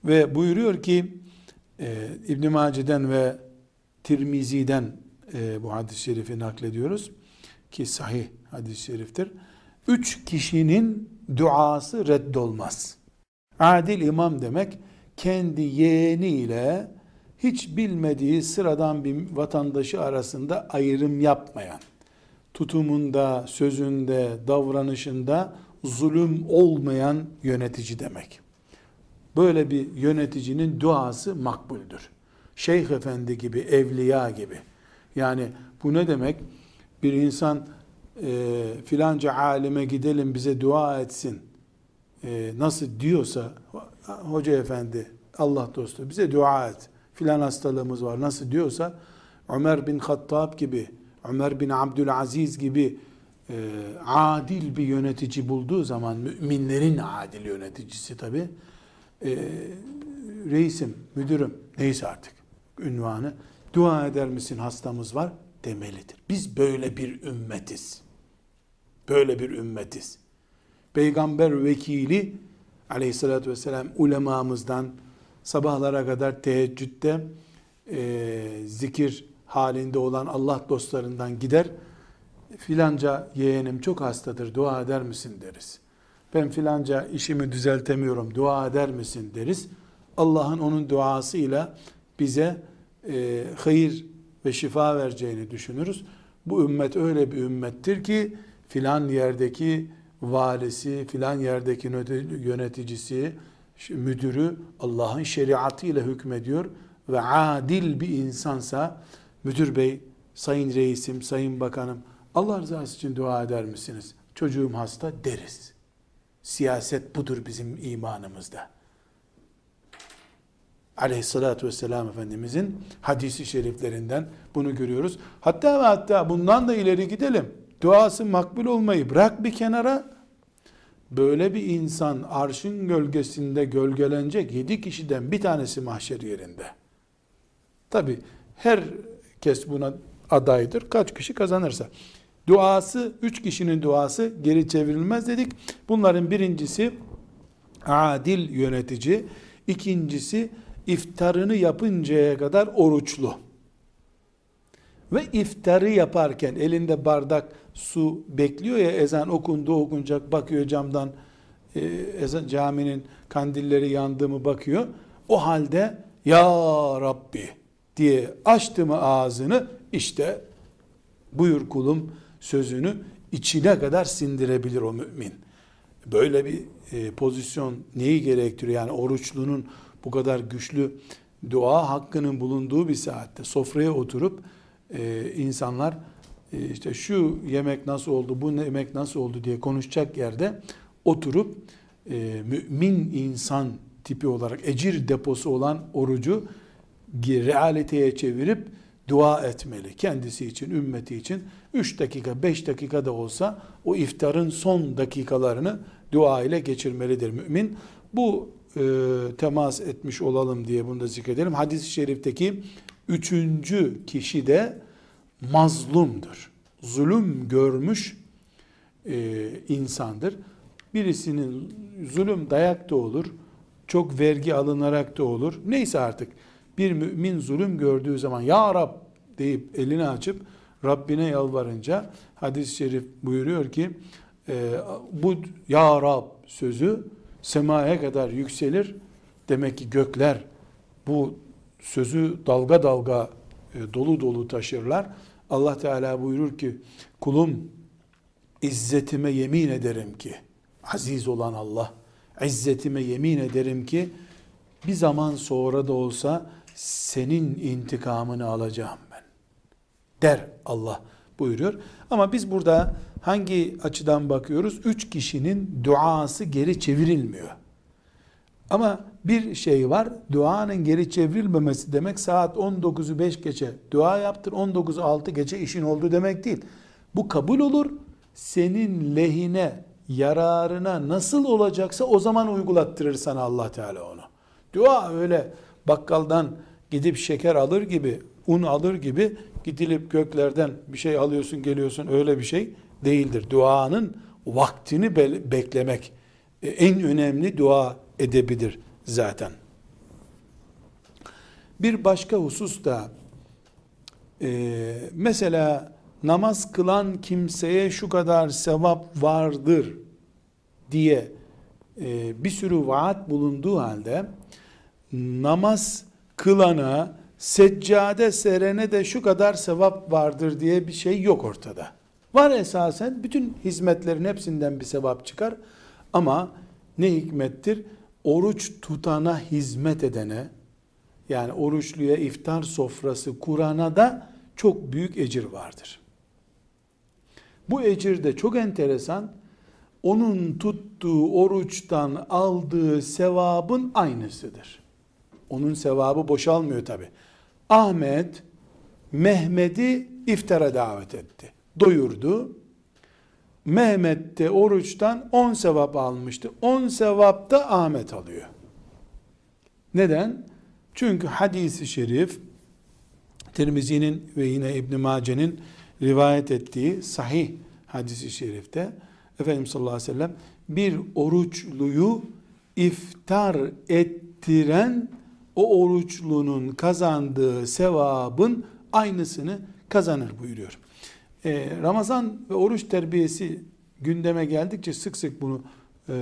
Ve buyuruyor ki e, İbn-i Mace'den ve Tirmizi'den e, bu hadis-i şerifi naklediyoruz ki sahih hadis-i şeriftir. Üç kişinin duası reddolmaz. Adil imam demek kendi yeğeniyle hiç bilmediği sıradan bir vatandaşı arasında ayrım yapmayan, tutumunda, sözünde, davranışında zulüm olmayan yönetici demek. Böyle bir yöneticinin duası makbuldür. Şeyh efendi gibi, evliya gibi. Yani bu ne demek? Bir insan e, filanca alime gidelim bize dua etsin. E, nasıl diyorsa hoca efendi, Allah dostu bize dua et. Filan hastalığımız var nasıl diyorsa Ömer bin Hattab gibi, Ömer bin Abdülaziz gibi e, adil bir yönetici bulduğu zaman müminlerin adil yöneticisi tabi e, reisim, müdürüm neyse artık ünvanı dua eder misin hastamız var demelidir. Biz böyle bir ümmetiz. Böyle bir ümmetiz. Peygamber vekili aleyhissalatü vesselam ulemamızdan sabahlara kadar teheccüde e, zikir halinde olan Allah dostlarından gider filanca yeğenim çok hastadır dua eder misin deriz. Ben filanca işimi düzeltemiyorum dua eder misin deriz. Allah'ın onun duasıyla bize e, hayır ve şifa vereceğini düşünürüz. Bu ümmet öyle bir ümmettir ki filan yerdeki valisi, filan yerdeki yöneticisi, müdürü Allah'ın şeriatıyla hükmediyor ve adil bir insansa müdür bey, sayın reisim, sayın bakanım Allah rızası için dua eder misiniz? Çocuğum hasta deriz. Siyaset budur bizim imanımızda. Aleyhissalatü vesselam Efendimizin hadisi şeriflerinden bunu görüyoruz. Hatta ve hatta bundan da ileri gidelim. Duası makbul olmayı bırak bir kenara. Böyle bir insan arşın gölgesinde gölgelenecek yedi kişiden bir tanesi mahşer yerinde. Tabi herkes buna adaydır. Kaç kişi kazanırsa. Duası, üç kişinin duası geri çevrilmez dedik. Bunların birincisi adil yönetici, ikincisi iftarını yapıncaya kadar oruçlu. Ve iftarı yaparken elinde bardak su bekliyor ya ezan okundu okunacak bakıyor camdan e, ezan caminin kandilleri yandı mı bakıyor. O halde ya Rabbi diye açtı mı ağzını işte buyur kulum sözünü içine kadar sindirebilir o mümin. Böyle bir e, pozisyon neyi gerektiriyor? Yani oruçlunun bu kadar güçlü dua hakkının bulunduğu bir saatte sofraya oturup e, insanlar e, işte şu yemek nasıl oldu, bu yemek nasıl oldu diye konuşacak yerde oturup e, mümin insan tipi olarak ecir deposu olan orucu realiteye çevirip dua etmeli. Kendisi için, ümmeti için 3 dakika, 5 dakika da olsa o iftarın son dakikalarını dua ile geçirmelidir mümin. Bu e, temas etmiş olalım diye bunu da zikredelim. Hadis-i şerifteki üçüncü kişi de mazlumdur. Zulüm görmüş e, insandır. Birisinin zulüm dayak da olur, çok vergi alınarak da olur. Neyse artık bir mümin zulüm gördüğü zaman ya Rab deyip elini açıp Rabbine yalvarınca hadis-i şerif buyuruyor ki e, bu ya Rab sözü semaya kadar yükselir. Demek ki gökler bu sözü dalga dalga e, dolu dolu taşırlar. Allah Teala buyurur ki kulum izzetime yemin ederim ki aziz olan Allah izzetime yemin ederim ki bir zaman sonra da olsa senin intikamını alacağım ben. Der Allah buyuruyor. Ama biz burada hangi açıdan bakıyoruz? Üç kişinin duası geri çevrilmiyor. Ama bir şey var, duanın geri çevrilmemesi demek saat 19'u 5 geçe dua yaptır, 19'u 6 geçe işin oldu demek değil. Bu kabul olur, senin lehine, yararına nasıl olacaksa o zaman uygulattırır sana Allah Teala onu. Dua öyle bakkaldan gidip şeker alır gibi, un alır gibi gidilip göklerden bir şey alıyorsun geliyorsun öyle bir şey değildir. Duanın vaktini beklemek e, en önemli dua edebilir zaten. Bir başka husus da e, mesela namaz kılan kimseye şu kadar sevap vardır diye e, bir sürü vaat bulunduğu halde namaz kılana seccade serene de şu kadar sevap vardır diye bir şey yok ortada. Var esasen bütün hizmetlerin hepsinden bir sevap çıkar ama ne hikmettir? Oruç tutana hizmet edene yani oruçluya iftar sofrası kurana da çok büyük ecir vardır. Bu ecir de çok enteresan. Onun tuttuğu oruçtan aldığı sevabın aynısıdır. Onun sevabı boşalmıyor tabi. Ahmet Mehmet'i iftara davet etti. Doyurdu. Mehmet de oruçtan 10 sevap almıştı. 10 sevap da Ahmet alıyor. Neden? Çünkü hadisi şerif Tirmizi'nin ve yine İbn Mace'nin rivayet ettiği sahih hadisi şerifte Efendimiz sallallahu aleyhi ve sellem bir oruçluyu iftar ettiren o oruçlunun kazandığı sevabın aynısını kazanır buyuruyor. Ee, Ramazan ve oruç terbiyesi gündeme geldikçe sık sık bunu e,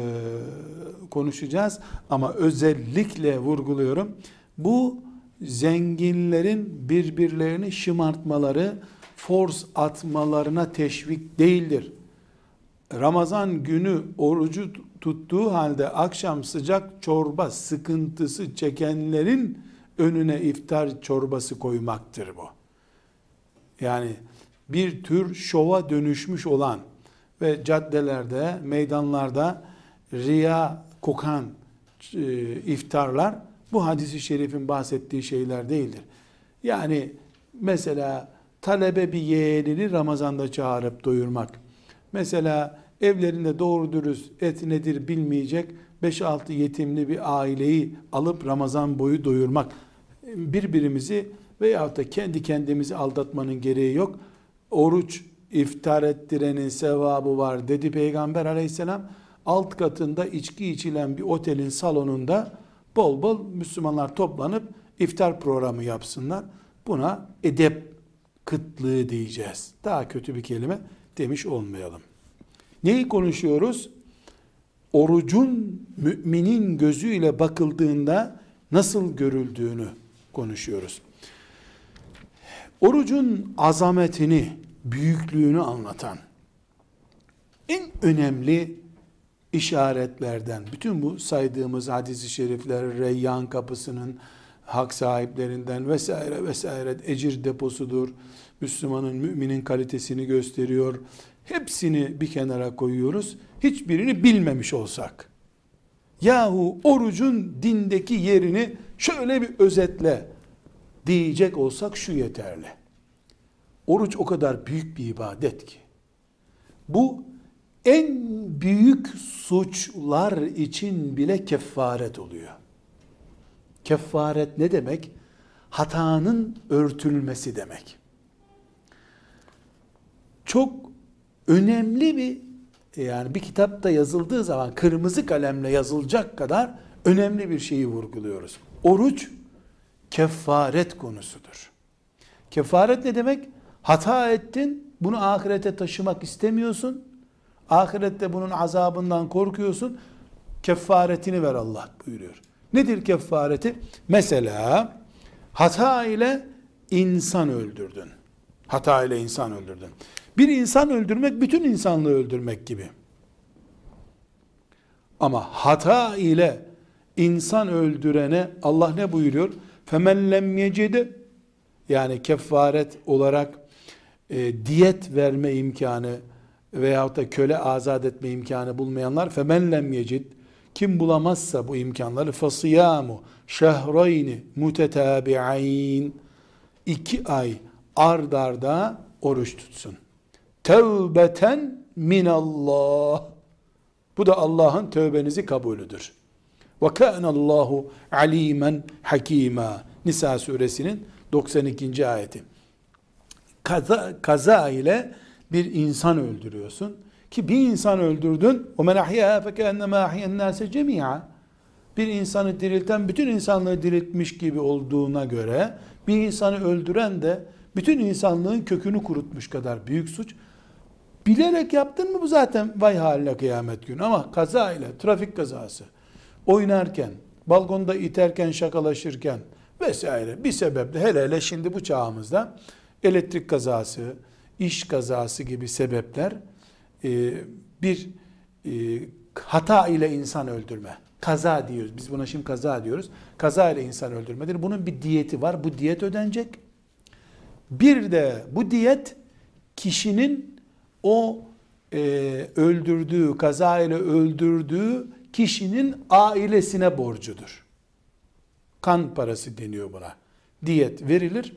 konuşacağız ama özellikle vurguluyorum. Bu zenginlerin birbirlerini şımartmaları, force atmalarına teşvik değildir. Ramazan günü orucu tuttuğu halde akşam sıcak çorba sıkıntısı çekenlerin önüne iftar çorbası koymaktır bu. Yani bir tür şova dönüşmüş olan ve caddelerde, meydanlarda riya kokan e, iftarlar bu hadisi şerifin bahsettiği şeyler değildir. Yani mesela talebe bir yeğenini Ramazan'da çağırıp doyurmak. Mesela evlerinde doğru dürüst et nedir bilmeyecek 5-6 yetimli bir aileyi alıp Ramazan boyu doyurmak. Birbirimizi veyahut da kendi kendimizi aldatmanın gereği yok. Oruç iftar ettirenin sevabı var dedi Peygamber aleyhisselam. Alt katında içki içilen bir otelin salonunda bol bol Müslümanlar toplanıp iftar programı yapsınlar. Buna edep kıtlığı diyeceğiz. Daha kötü bir kelime demiş olmayalım. Neyi konuşuyoruz? Orucun müminin gözüyle bakıldığında nasıl görüldüğünü konuşuyoruz. Orucun azametini, büyüklüğünü anlatan en önemli işaretlerden, bütün bu saydığımız hadis-i şerifler, Reyyan kapısının hak sahiplerinden vesaire vesaire ecir deposudur. Müslümanın, müminin kalitesini gösteriyor. Hepsini bir kenara koyuyoruz. Hiçbirini bilmemiş olsak. Yahu orucun dindeki yerini şöyle bir özetle diyecek olsak şu yeterli. Oruç o kadar büyük bir ibadet ki. Bu en büyük suçlar için bile kefaret oluyor. Kefaret ne demek? Hatanın örtülmesi demek. Çok önemli bir yani bir kitapta yazıldığı zaman kırmızı kalemle yazılacak kadar önemli bir şeyi vurguluyoruz. Oruç kefaret konusudur. Kefaret ne demek? Hata ettin, bunu ahirete taşımak istemiyorsun. Ahirette bunun azabından korkuyorsun. Kefaretini ver Allah buyuruyor. Nedir kefareti? Mesela hata ile insan öldürdün. Hata ile insan öldürdün. Bir insan öldürmek bütün insanlığı öldürmek gibi. Ama hata ile insan öldürene Allah ne buyuruyor? Femen lem yecide yani kefaret olarak e, diyet verme imkanı veyahut da köle azat etme imkanı bulmayanlar femen lem yecid kim bulamazsa bu imkanları fasiyamu şehreyni mutetabi'ayn iki ay ard arda oruç tutsun. Tevbeten minallah. Bu da Allah'ın tövbenizi kabulüdür. Ve kânallahu alimen hakima. Nisa suresinin 92. ayeti. Kaza, kaza ile bir insan öldürüyorsun. Ki bir insan öldürdün. O men ahyaha fekennema ahyen nase cemi'a. Bir insanı dirilten bütün insanlığı diriltmiş gibi olduğuna göre bir insanı öldüren de Bütün insanlığın kökünü kurutmuş kadar büyük suç. Bilerek yaptın mı bu zaten vay haline kıyamet günü. Ama kaza ile trafik kazası, oynarken, balkonda iterken, şakalaşırken vesaire bir sebeple hele hele şimdi bu çağımızda elektrik kazası, iş kazası gibi sebepler e, bir e, hata ile insan öldürme. Kaza diyoruz. Biz buna şimdi kaza diyoruz. Kaza ile insan öldürmedir. Bunun bir diyeti var. Bu diyet ödenecek. Bir de bu diyet kişinin o e, öldürdüğü, kaza ile öldürdüğü kişinin ailesine borcudur. Kan parası deniyor buna. Diyet verilir.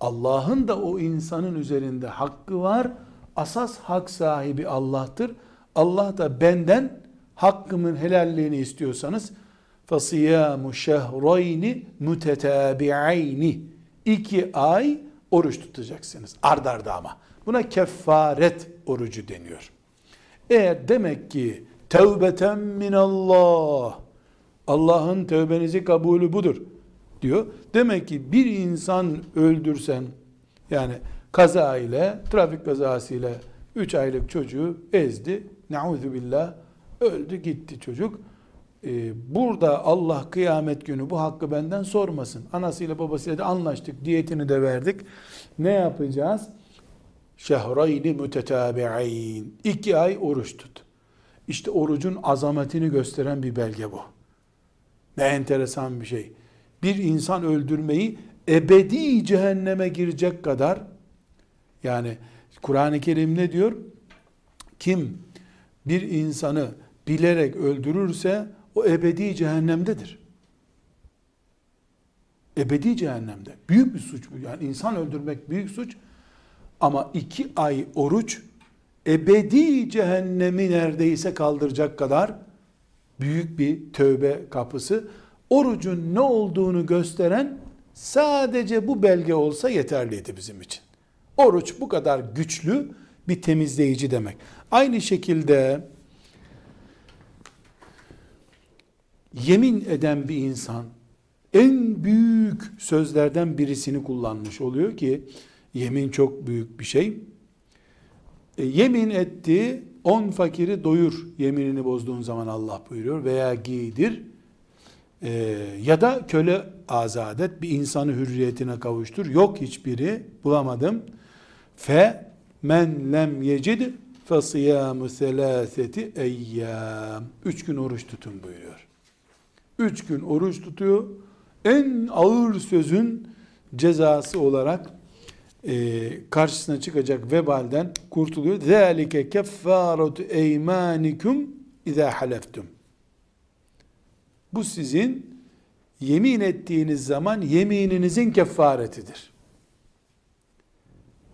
Allah'ın da o insanın üzerinde hakkı var. Asas hak sahibi Allah'tır. Allah da benden hakkımın helalliğini istiyorsanız فَصِيَامُ شَهْرَيْنِ مُتَتَابِعَيْنِ İki ay oruç tutacaksınız. Ardarda ama. Buna kefaret orucu deniyor. Eğer demek ki tevbeten minallah Allah'ın tövbenizi kabulü budur diyor. Demek ki bir insan öldürsen yani kaza ile trafik kazası ile 3 aylık çocuğu ezdi. Nauzu billah öldü gitti çocuk. Ee, burada Allah kıyamet günü bu hakkı benden sormasın. Anasıyla babasıyla da anlaştık. Diyetini de verdik. Ne yapacağız? Şehrayni mütetabi'in. İki ay oruç tut. İşte orucun azametini gösteren bir belge bu. Ne enteresan bir şey. Bir insan öldürmeyi ebedi cehenneme girecek kadar yani Kur'an-ı Kerim ne diyor? Kim bir insanı bilerek öldürürse o ebedi cehennemdedir. Ebedi cehennemde. Büyük bir suç bu. Yani insan öldürmek büyük suç. Ama iki ay oruç ebedi cehennemi neredeyse kaldıracak kadar büyük bir tövbe kapısı. Orucun ne olduğunu gösteren sadece bu belge olsa yeterliydi bizim için. Oruç bu kadar güçlü bir temizleyici demek. Aynı şekilde yemin eden bir insan en büyük sözlerden birisini kullanmış oluyor ki yemin çok büyük bir şey. E, yemin etti, on fakiri doyur yeminini bozduğun zaman Allah buyuruyor veya giydir e, ya da köle azat et bir insanı hürriyetine kavuştur. Yok hiçbiri bulamadım. Fe men lem yecid fe siyamu selaseti eyyam. Üç gün oruç tutun buyuruyor. Üç gün oruç tutuyor. En ağır sözün cezası olarak e, karşısına çıkacak vebalden kurtuluyor. ذَٰلِكَ كَفَّارَةُ اَيْمَانِكُمْ اِذَا حَلَفْتُمْ Bu sizin yemin ettiğiniz zaman yemininizin kefaretidir.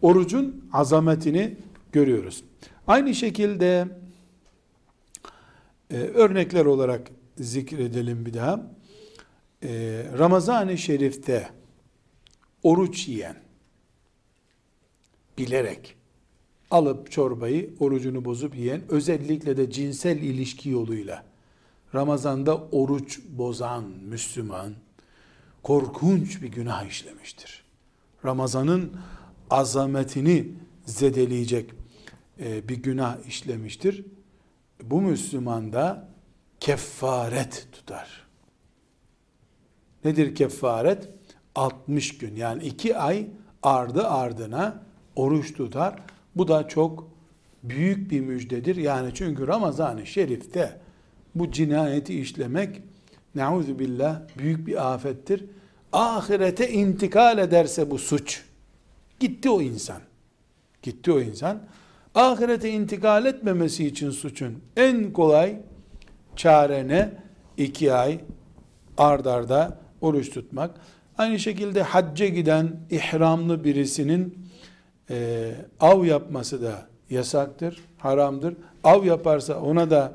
Orucun azametini görüyoruz. Aynı şekilde e, örnekler olarak zikredelim bir daha. E, Ramazan-ı Şerif'te oruç yiyen, bilerek alıp çorbayı orucunu bozup yiyen özellikle de cinsel ilişki yoluyla Ramazan'da oruç bozan Müslüman korkunç bir günah işlemiştir. Ramazan'ın azametini zedeleyecek e, bir günah işlemiştir. Bu Müslüman da kefaret tutar. Nedir kefaret? 60 gün yani 2 ay ardı ardına oruç tutar. Bu da çok büyük bir müjdedir. Yani çünkü Ramazan-ı Şerif'te bu cinayeti işlemek neuzu billah büyük bir afettir. Ahirete intikal ederse bu suç gitti o insan. Gitti o insan. Ahirete intikal etmemesi için suçun en kolay çare ne? İki ay ardarda oruç tutmak. Aynı şekilde hacca giden ihramlı birisinin e, av yapması da yasaktır, haramdır. Av yaparsa ona da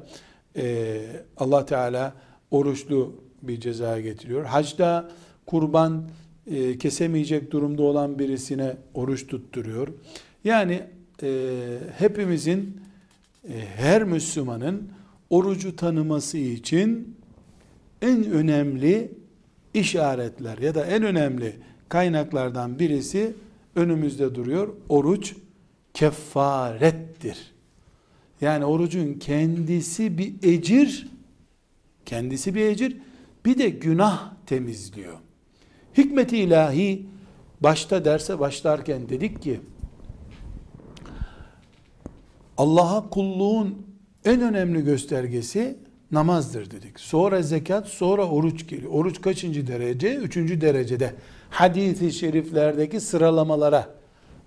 e, Allah Teala oruçlu bir ceza getiriyor. Hacda kurban e, kesemeyecek durumda olan birisine oruç tutturuyor. Yani e, hepimizin, e, her Müslümanın orucu tanıması için en önemli işaretler ya da en önemli kaynaklardan birisi önümüzde duruyor. Oruç kefarettir. Yani orucun kendisi bir ecir, kendisi bir ecir, bir de günah temizliyor. Hikmeti ilahi başta derse başlarken dedik ki Allah'a kulluğun en önemli göstergesi namazdır dedik. Sonra zekat, sonra oruç geliyor. Oruç kaçıncı derece? Üçüncü derecede. Hadis-i şeriflerdeki sıralamalara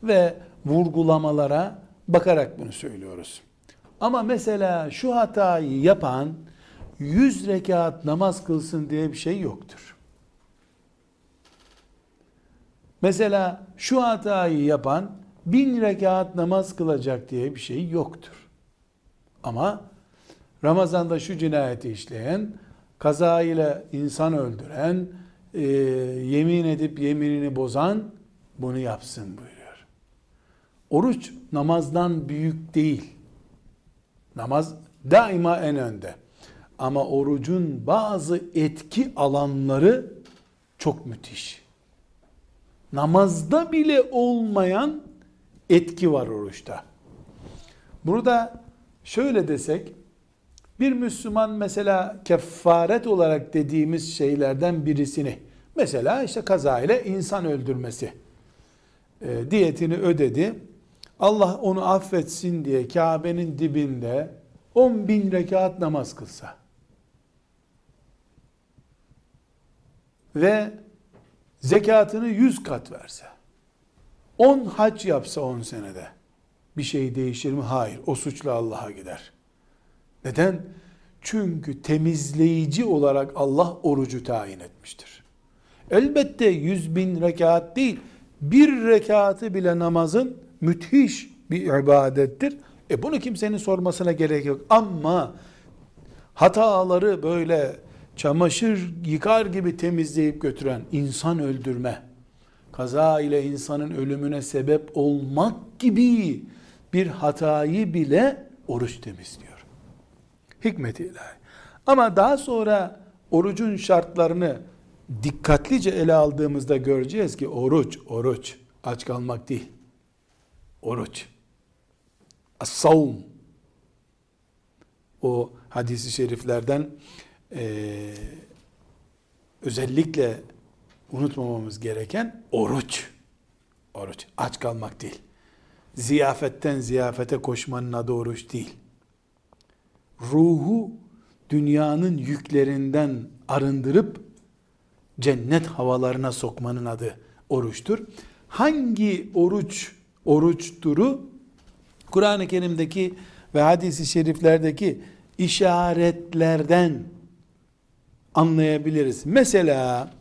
ve vurgulamalara bakarak bunu söylüyoruz. Ama mesela şu hatayı yapan 100 rekat namaz kılsın diye bir şey yoktur. Mesela şu hatayı yapan bin rekat namaz kılacak diye bir şey yoktur. Ama Ramazan'da şu cinayeti işleyen, kaza ile insan öldüren, e, yemin edip yeminini bozan bunu yapsın buyuruyor. Oruç namazdan büyük değil. Namaz daima en önde. Ama orucun bazı etki alanları çok müthiş. Namazda bile olmayan etki var oruçta. Burada şöyle desek, bir Müslüman mesela kefaret olarak dediğimiz şeylerden birisini, mesela işte kaza ile insan öldürmesi, e, diyetini ödedi. Allah onu affetsin diye Kabe'nin dibinde 10 bin rekat namaz kılsa ve zekatını 100 kat verse 10 hac yapsa 10 senede bir şey değişir mi? Hayır. O suçla Allah'a gider. Neden? Çünkü temizleyici olarak Allah orucu tayin etmiştir. Elbette yüz bin rekat değil, bir rekatı bile namazın müthiş bir ibadettir. E bunu kimsenin sormasına gerek yok. Ama hataları böyle çamaşır yıkar gibi temizleyip götüren insan öldürme, kaza ile insanın ölümüne sebep olmak gibi bir hatayı bile oruç temizliyor. Hikmeti ilahi. Ama daha sonra orucun şartlarını dikkatlice ele aldığımızda göreceğiz ki oruç, oruç, aç kalmak değil. Oruç. As-savm. O hadisi şeriflerden e, özellikle unutmamamız gereken oruç. Oruç. Aç kalmak değil. Ziyafetten ziyafete koşmanın adı oruç değil. Ruhu dünyanın yüklerinden arındırıp cennet havalarına sokmanın adı oruçtur. Hangi oruç oruçturu? Kur'an-ı Kerim'deki ve hadisi şeriflerdeki işaretlerden anlayabiliriz. Mesela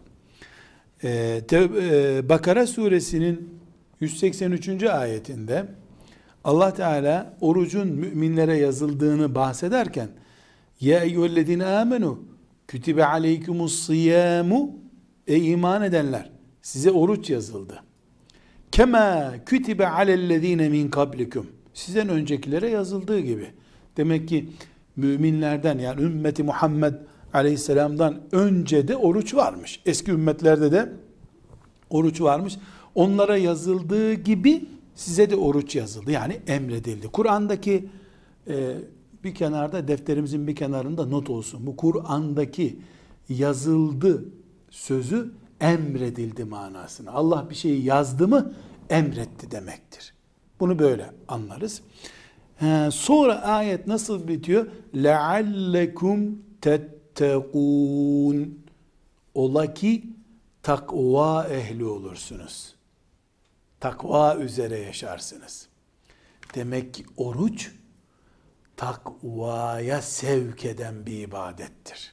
e, e, Bakara suresinin 183. ayetinde Allah Teala orucun müminlere yazıldığını bahsederken ya eyyühellezine amenu kütibe aleykumus siyamu ey iman edenler size oruç yazıldı. Kema kütibe alellezine min kablikum sizden öncekilere yazıldığı gibi. Demek ki müminlerden yani ümmeti Muhammed aleyhisselamdan önce de oruç varmış. Eski ümmetlerde de oruç varmış. Onlara yazıldığı gibi size de oruç yazıldı. Yani emredildi. Kur'an'daki e, bir kenarda defterimizin bir kenarında not olsun. Bu Kur'an'daki yazıldı sözü emredildi manasını. Allah bir şeyi yazdı mı emretti demektir. Bunu böyle anlarız. He, sonra ayet nasıl bitiyor? لَعَلَّكُمْ تَتَّقُونَ Ola ki takva ehli olursunuz. Takva üzere yaşarsınız. Demek ki oruç takvaya sevk eden bir ibadettir.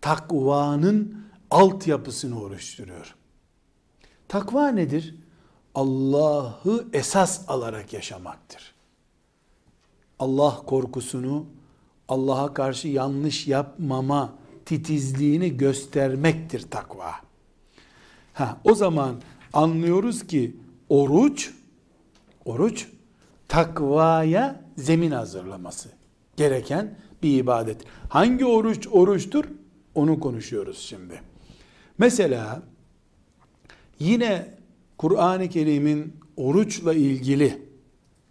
Takvanın altyapısını oluşturuyor. Takva nedir? Allah'ı esas alarak yaşamaktır. Allah korkusunu, Allah'a karşı yanlış yapmama titizliğini göstermektir takva. Ha, o zaman anlıyoruz ki oruç, oruç takvaya zemin hazırlaması gereken bir ibadet. Hangi oruç oruçtur? Onu konuşuyoruz şimdi. Mesela yine Kur'an-ı Kerim'in oruçla ilgili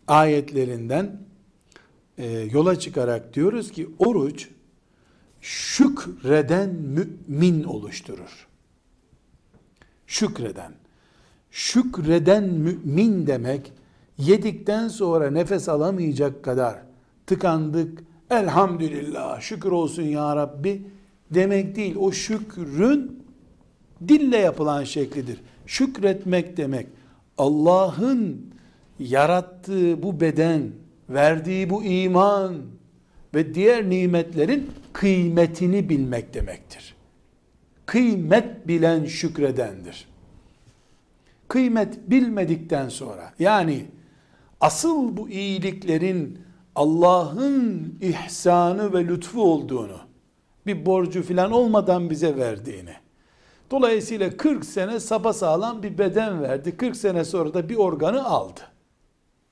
ayetlerinden e, yola çıkarak diyoruz ki oruç şükreden mümin oluşturur. Şükreden. Şükreden mümin demek yedikten sonra nefes alamayacak kadar tıkandık, elhamdülillah şükür olsun ya Rabbi demek değil. O şükrün dille yapılan şeklidir. Şükretmek demek Allah'ın yarattığı bu beden, verdiği bu iman ve diğer nimetlerin kıymetini bilmek demektir. Kıymet bilen şükredendir. Kıymet bilmedikten sonra yani asıl bu iyiliklerin Allah'ın ihsanı ve lütfu olduğunu, bir borcu filan olmadan bize verdiğini, dolayısıyla 40 sene sağlam bir beden verdi, 40 sene sonra da bir organı aldı.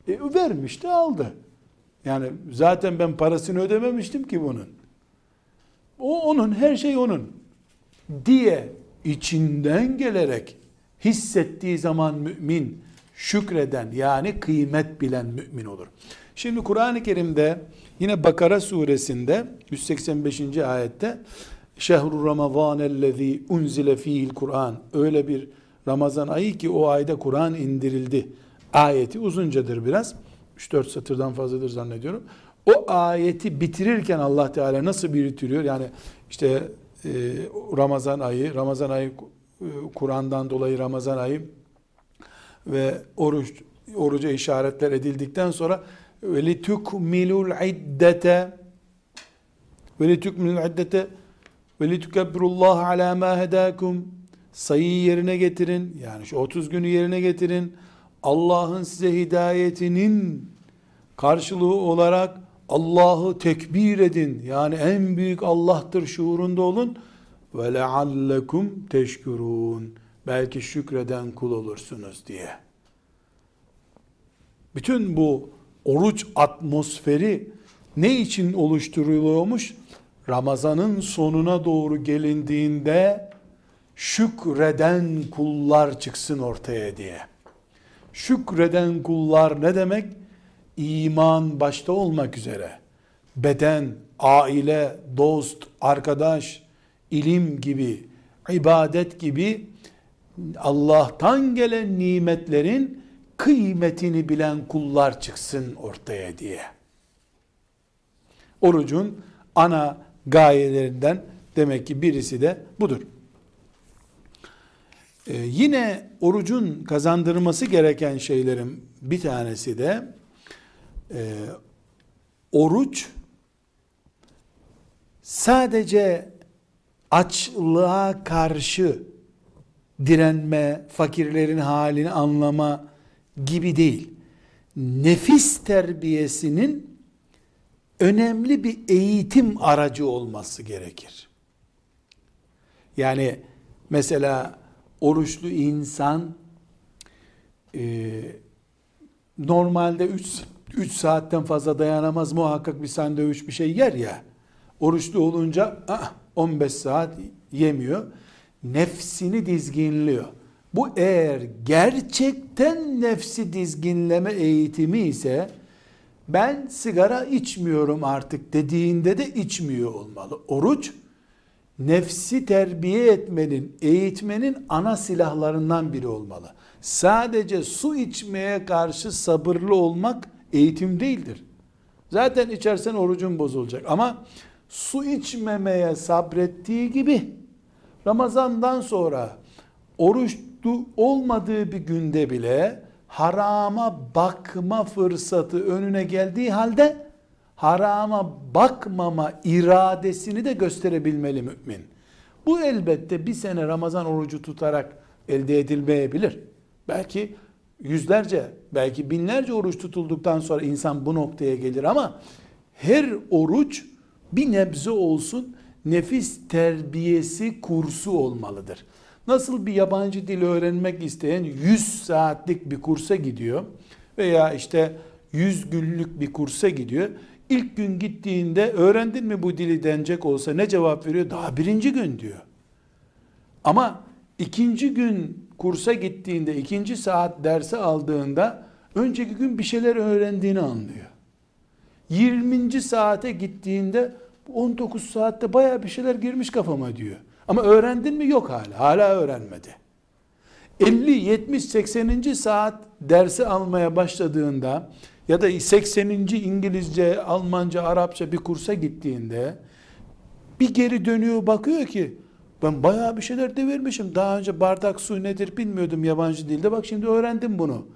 E, vermiş aldı. Yani zaten ben parasını ödememiştim ki bunun. O onun, her şey onun diye içinden gelerek hissettiği zaman mümin şükreden yani kıymet bilen mümin olur. Şimdi Kur'an-ı Kerim'de yine Bakara suresinde 185. ayette Şehru Ramazan ellezî unzile fîhil Kur'an öyle bir Ramazan ayı ki o ayda Kur'an indirildi. Ayeti uzuncadır biraz. 3-4 satırdan fazladır zannediyorum. O ayeti bitirirken Allah Teala nasıl bitiriyor? Yani işte e, Ramazan ayı, Ramazan ayı Kur'an'dan dolayı Ramazan ayı ve oruç oruca işaretler edildikten sonra ve litukmilul iddete ve litukmilul iddete ve litukebbirullaha ala ma hedakum sayıyı yerine getirin. Yani şu 30 günü yerine getirin. Allah'ın size hidayetinin karşılığı olarak Allah'ı tekbir edin. Yani en büyük Allah'tır şuurunda olun. Ve leallekum teşkurun. Belki şükreden kul olursunuz diye. Bütün bu oruç atmosferi ne için oluşturuluyormuş? Ramazanın sonuna doğru gelindiğinde şükreden kullar çıksın ortaya diye. Şükreden kullar ne demek? İman başta olmak üzere beden, aile, dost, arkadaş, ilim gibi, ibadet gibi Allah'tan gelen nimetlerin kıymetini bilen kullar çıksın ortaya diye. Orucun ana gayelerinden demek ki birisi de budur. Ee, yine orucun kazandırması gereken şeylerin bir tanesi de e, oruç sadece açlığa karşı direnme, fakirlerin halini anlama gibi değil. Nefis terbiyesinin önemli bir eğitim aracı olması gerekir. Yani mesela oruçlu insan e, normalde 3 3 saatten fazla dayanamaz muhakkak bir sandviç bir şey yer ya. Oruçlu olunca ah, 15 saat yemiyor. Nefsini dizginliyor. Bu eğer gerçekten nefsi dizginleme eğitimi ise ben sigara içmiyorum artık dediğinde de içmiyor olmalı. Oruç nefsi terbiye etmenin, eğitmenin ana silahlarından biri olmalı. Sadece su içmeye karşı sabırlı olmak eğitim değildir. Zaten içersen orucun bozulacak ama su içmemeye sabrettiği gibi Ramazandan sonra oruçlu olmadığı bir günde bile harama bakma fırsatı önüne geldiği halde harama bakmama iradesini de gösterebilmeli mümin. Bu elbette bir sene Ramazan orucu tutarak elde edilmeyebilir. Belki yüzlerce, belki binlerce oruç tutulduktan sonra insan bu noktaya gelir ama her oruç bir nebze olsun nefis terbiyesi kursu olmalıdır. Nasıl bir yabancı dil öğrenmek isteyen 100 saatlik bir kursa gidiyor veya işte 100 günlük bir kursa gidiyor. İlk gün gittiğinde öğrendin mi bu dili denecek olsa ne cevap veriyor? Daha birinci gün diyor. Ama ikinci gün kursa gittiğinde ikinci saat dersi aldığında önceki gün bir şeyler öğrendiğini anlıyor. 20. saate gittiğinde 19 saatte baya bir şeyler girmiş kafama diyor. Ama öğrendin mi? Yok hala. Hala öğrenmedi. 50, 70, 80. saat dersi almaya başladığında ya da 80. İngilizce, Almanca, Arapça bir kursa gittiğinde bir geri dönüyor bakıyor ki ben bayağı bir şeyler devirmişim. Daha önce bardak su nedir bilmiyordum yabancı dilde. Bak şimdi öğrendim bunu.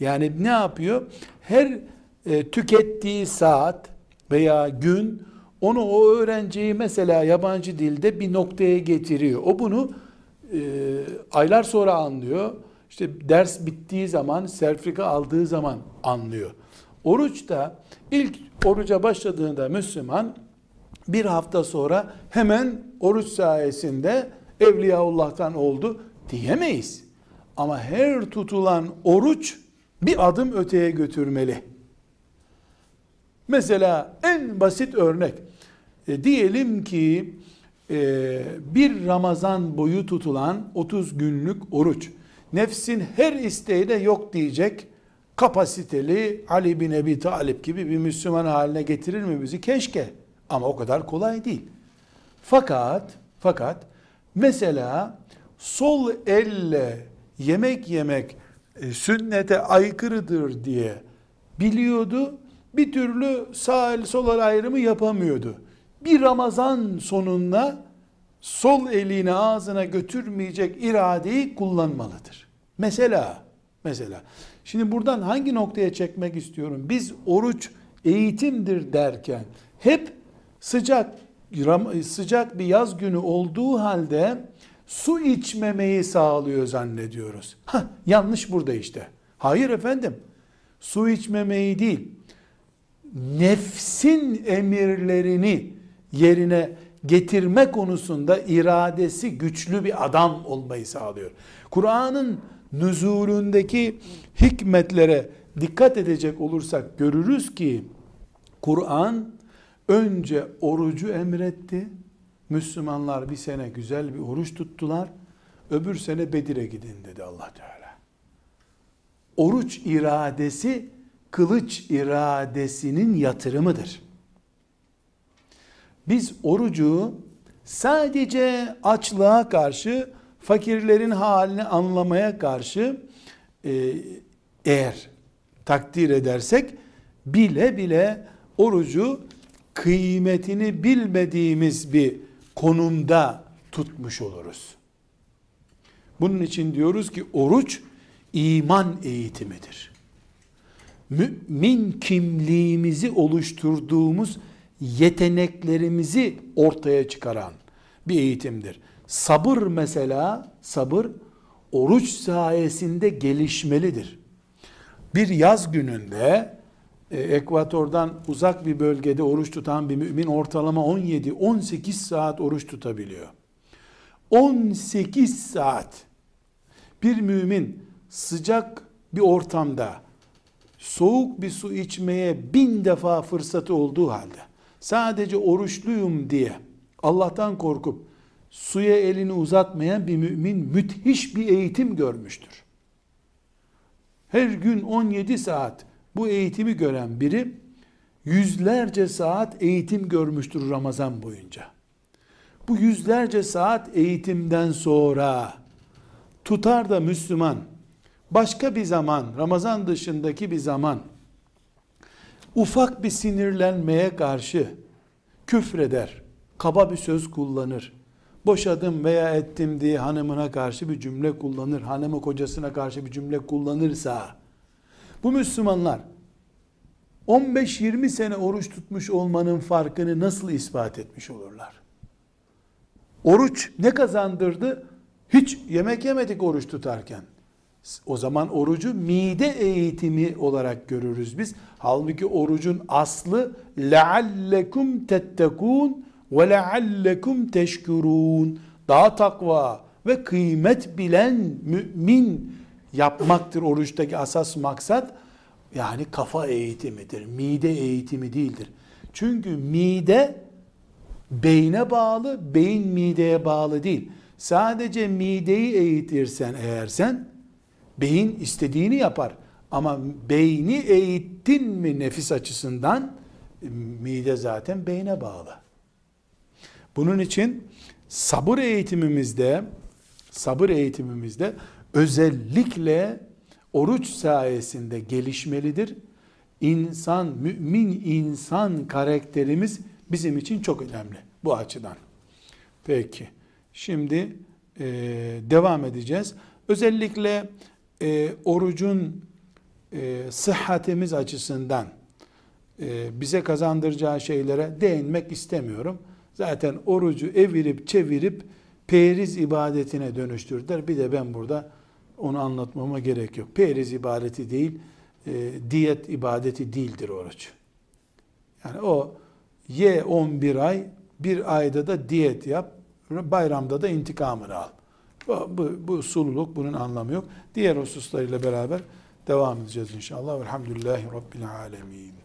Yani ne yapıyor? Her e, tükettiği saat veya gün onu o öğrenciyi mesela yabancı dilde bir noktaya getiriyor. O bunu e, aylar sonra anlıyor. İşte ders bittiği zaman, sertifika aldığı zaman anlıyor. Oruç da ilk oruca başladığında Müslüman bir hafta sonra hemen oruç sayesinde Evliyaullah'tan oldu diyemeyiz. Ama her tutulan oruç bir adım öteye götürmeli. Mesela en basit örnek. E, diyelim ki e, bir Ramazan boyu tutulan 30 günlük oruç. Nefsin her isteğine yok diyecek kapasiteli Ali bin Ebi Talip gibi bir Müslüman haline getirir mi bizi? Keşke. Ama o kadar kolay değil. Fakat fakat mesela sol elle yemek yemek e, sünnete aykırıdır diye biliyordu. Bir türlü sağ el sol el ayrımı yapamıyordu. Bir Ramazan sonunda sol elini ağzına götürmeyecek iradeyi kullanmalıdır. Mesela mesela şimdi buradan hangi noktaya çekmek istiyorum? Biz oruç eğitimdir derken hep sıcak sıcak bir yaz günü olduğu halde su içmemeyi sağlıyor zannediyoruz. Hah, yanlış burada işte. Hayır efendim. Su içmemeyi değil. Nefsin emirlerini yerine getirme konusunda iradesi güçlü bir adam olmayı sağlıyor. Kur'an'ın nüzulündeki hikmetlere dikkat edecek olursak görürüz ki Kur'an önce orucu emretti. Müslümanlar bir sene güzel bir oruç tuttular. Öbür sene Bedir'e gidin dedi Allah Teala. Oruç iradesi kılıç iradesinin yatırımıdır. Biz orucu sadece açlığa karşı, fakirlerin halini anlamaya karşı e, eğer takdir edersek bile bile orucu kıymetini bilmediğimiz bir konumda tutmuş oluruz. Bunun için diyoruz ki oruç iman eğitimidir. Mümin kimliğimizi oluşturduğumuz yeteneklerimizi ortaya çıkaran bir eğitimdir. Sabır mesela, sabır oruç sayesinde gelişmelidir. Bir yaz gününde e, ekvatordan uzak bir bölgede oruç tutan bir mümin ortalama 17-18 saat oruç tutabiliyor. 18 saat bir mümin sıcak bir ortamda soğuk bir su içmeye bin defa fırsatı olduğu halde sadece oruçluyum diye Allah'tan korkup suya elini uzatmayan bir mümin müthiş bir eğitim görmüştür. Her gün 17 saat bu eğitimi gören biri yüzlerce saat eğitim görmüştür Ramazan boyunca. Bu yüzlerce saat eğitimden sonra tutar da Müslüman başka bir zaman Ramazan dışındaki bir zaman ufak bir sinirlenmeye karşı küfreder, kaba bir söz kullanır, boşadım veya ettim diye hanımına karşı bir cümle kullanır, hanımı kocasına karşı bir cümle kullanırsa, bu Müslümanlar 15-20 sene oruç tutmuş olmanın farkını nasıl ispat etmiş olurlar? Oruç ne kazandırdı? Hiç yemek yemedik oruç tutarken. O zaman orucu mide eğitimi olarak görürüz biz. Halbuki orucun aslı leallekum tettekun ve leallekum teşkurun. Daha takva ve kıymet bilen mümin yapmaktır oruçtaki asas maksat. Yani kafa eğitimidir. Mide eğitimi değildir. Çünkü mide beyne bağlı, beyin mideye bağlı değil. Sadece mideyi eğitirsen eğer sen beyin istediğini yapar. Ama beyni eğittin mi nefis açısından mide zaten beyne bağlı. Bunun için sabır eğitimimizde sabır eğitimimizde özellikle oruç sayesinde gelişmelidir. İnsan, mümin insan karakterimiz bizim için çok önemli bu açıdan. Peki, şimdi e, devam edeceğiz. Özellikle e, orucun e, sıhhatimiz açısından e, bize kazandıracağı şeylere değinmek istemiyorum. Zaten orucu evirip çevirip periz ibadetine dönüştürdüler. Bir de ben burada onu anlatmama gerek yok. Periz ibadeti değil, e, diyet ibadeti değildir oruç. Yani o ye 11 ay, bir ayda da diyet yap, bayramda da intikamını al. Bu, bu, sululuk, bunun anlamı yok. Diğer hususlarıyla beraber devam edeceğiz inşallah. Velhamdülillahi Rabbil Alemin.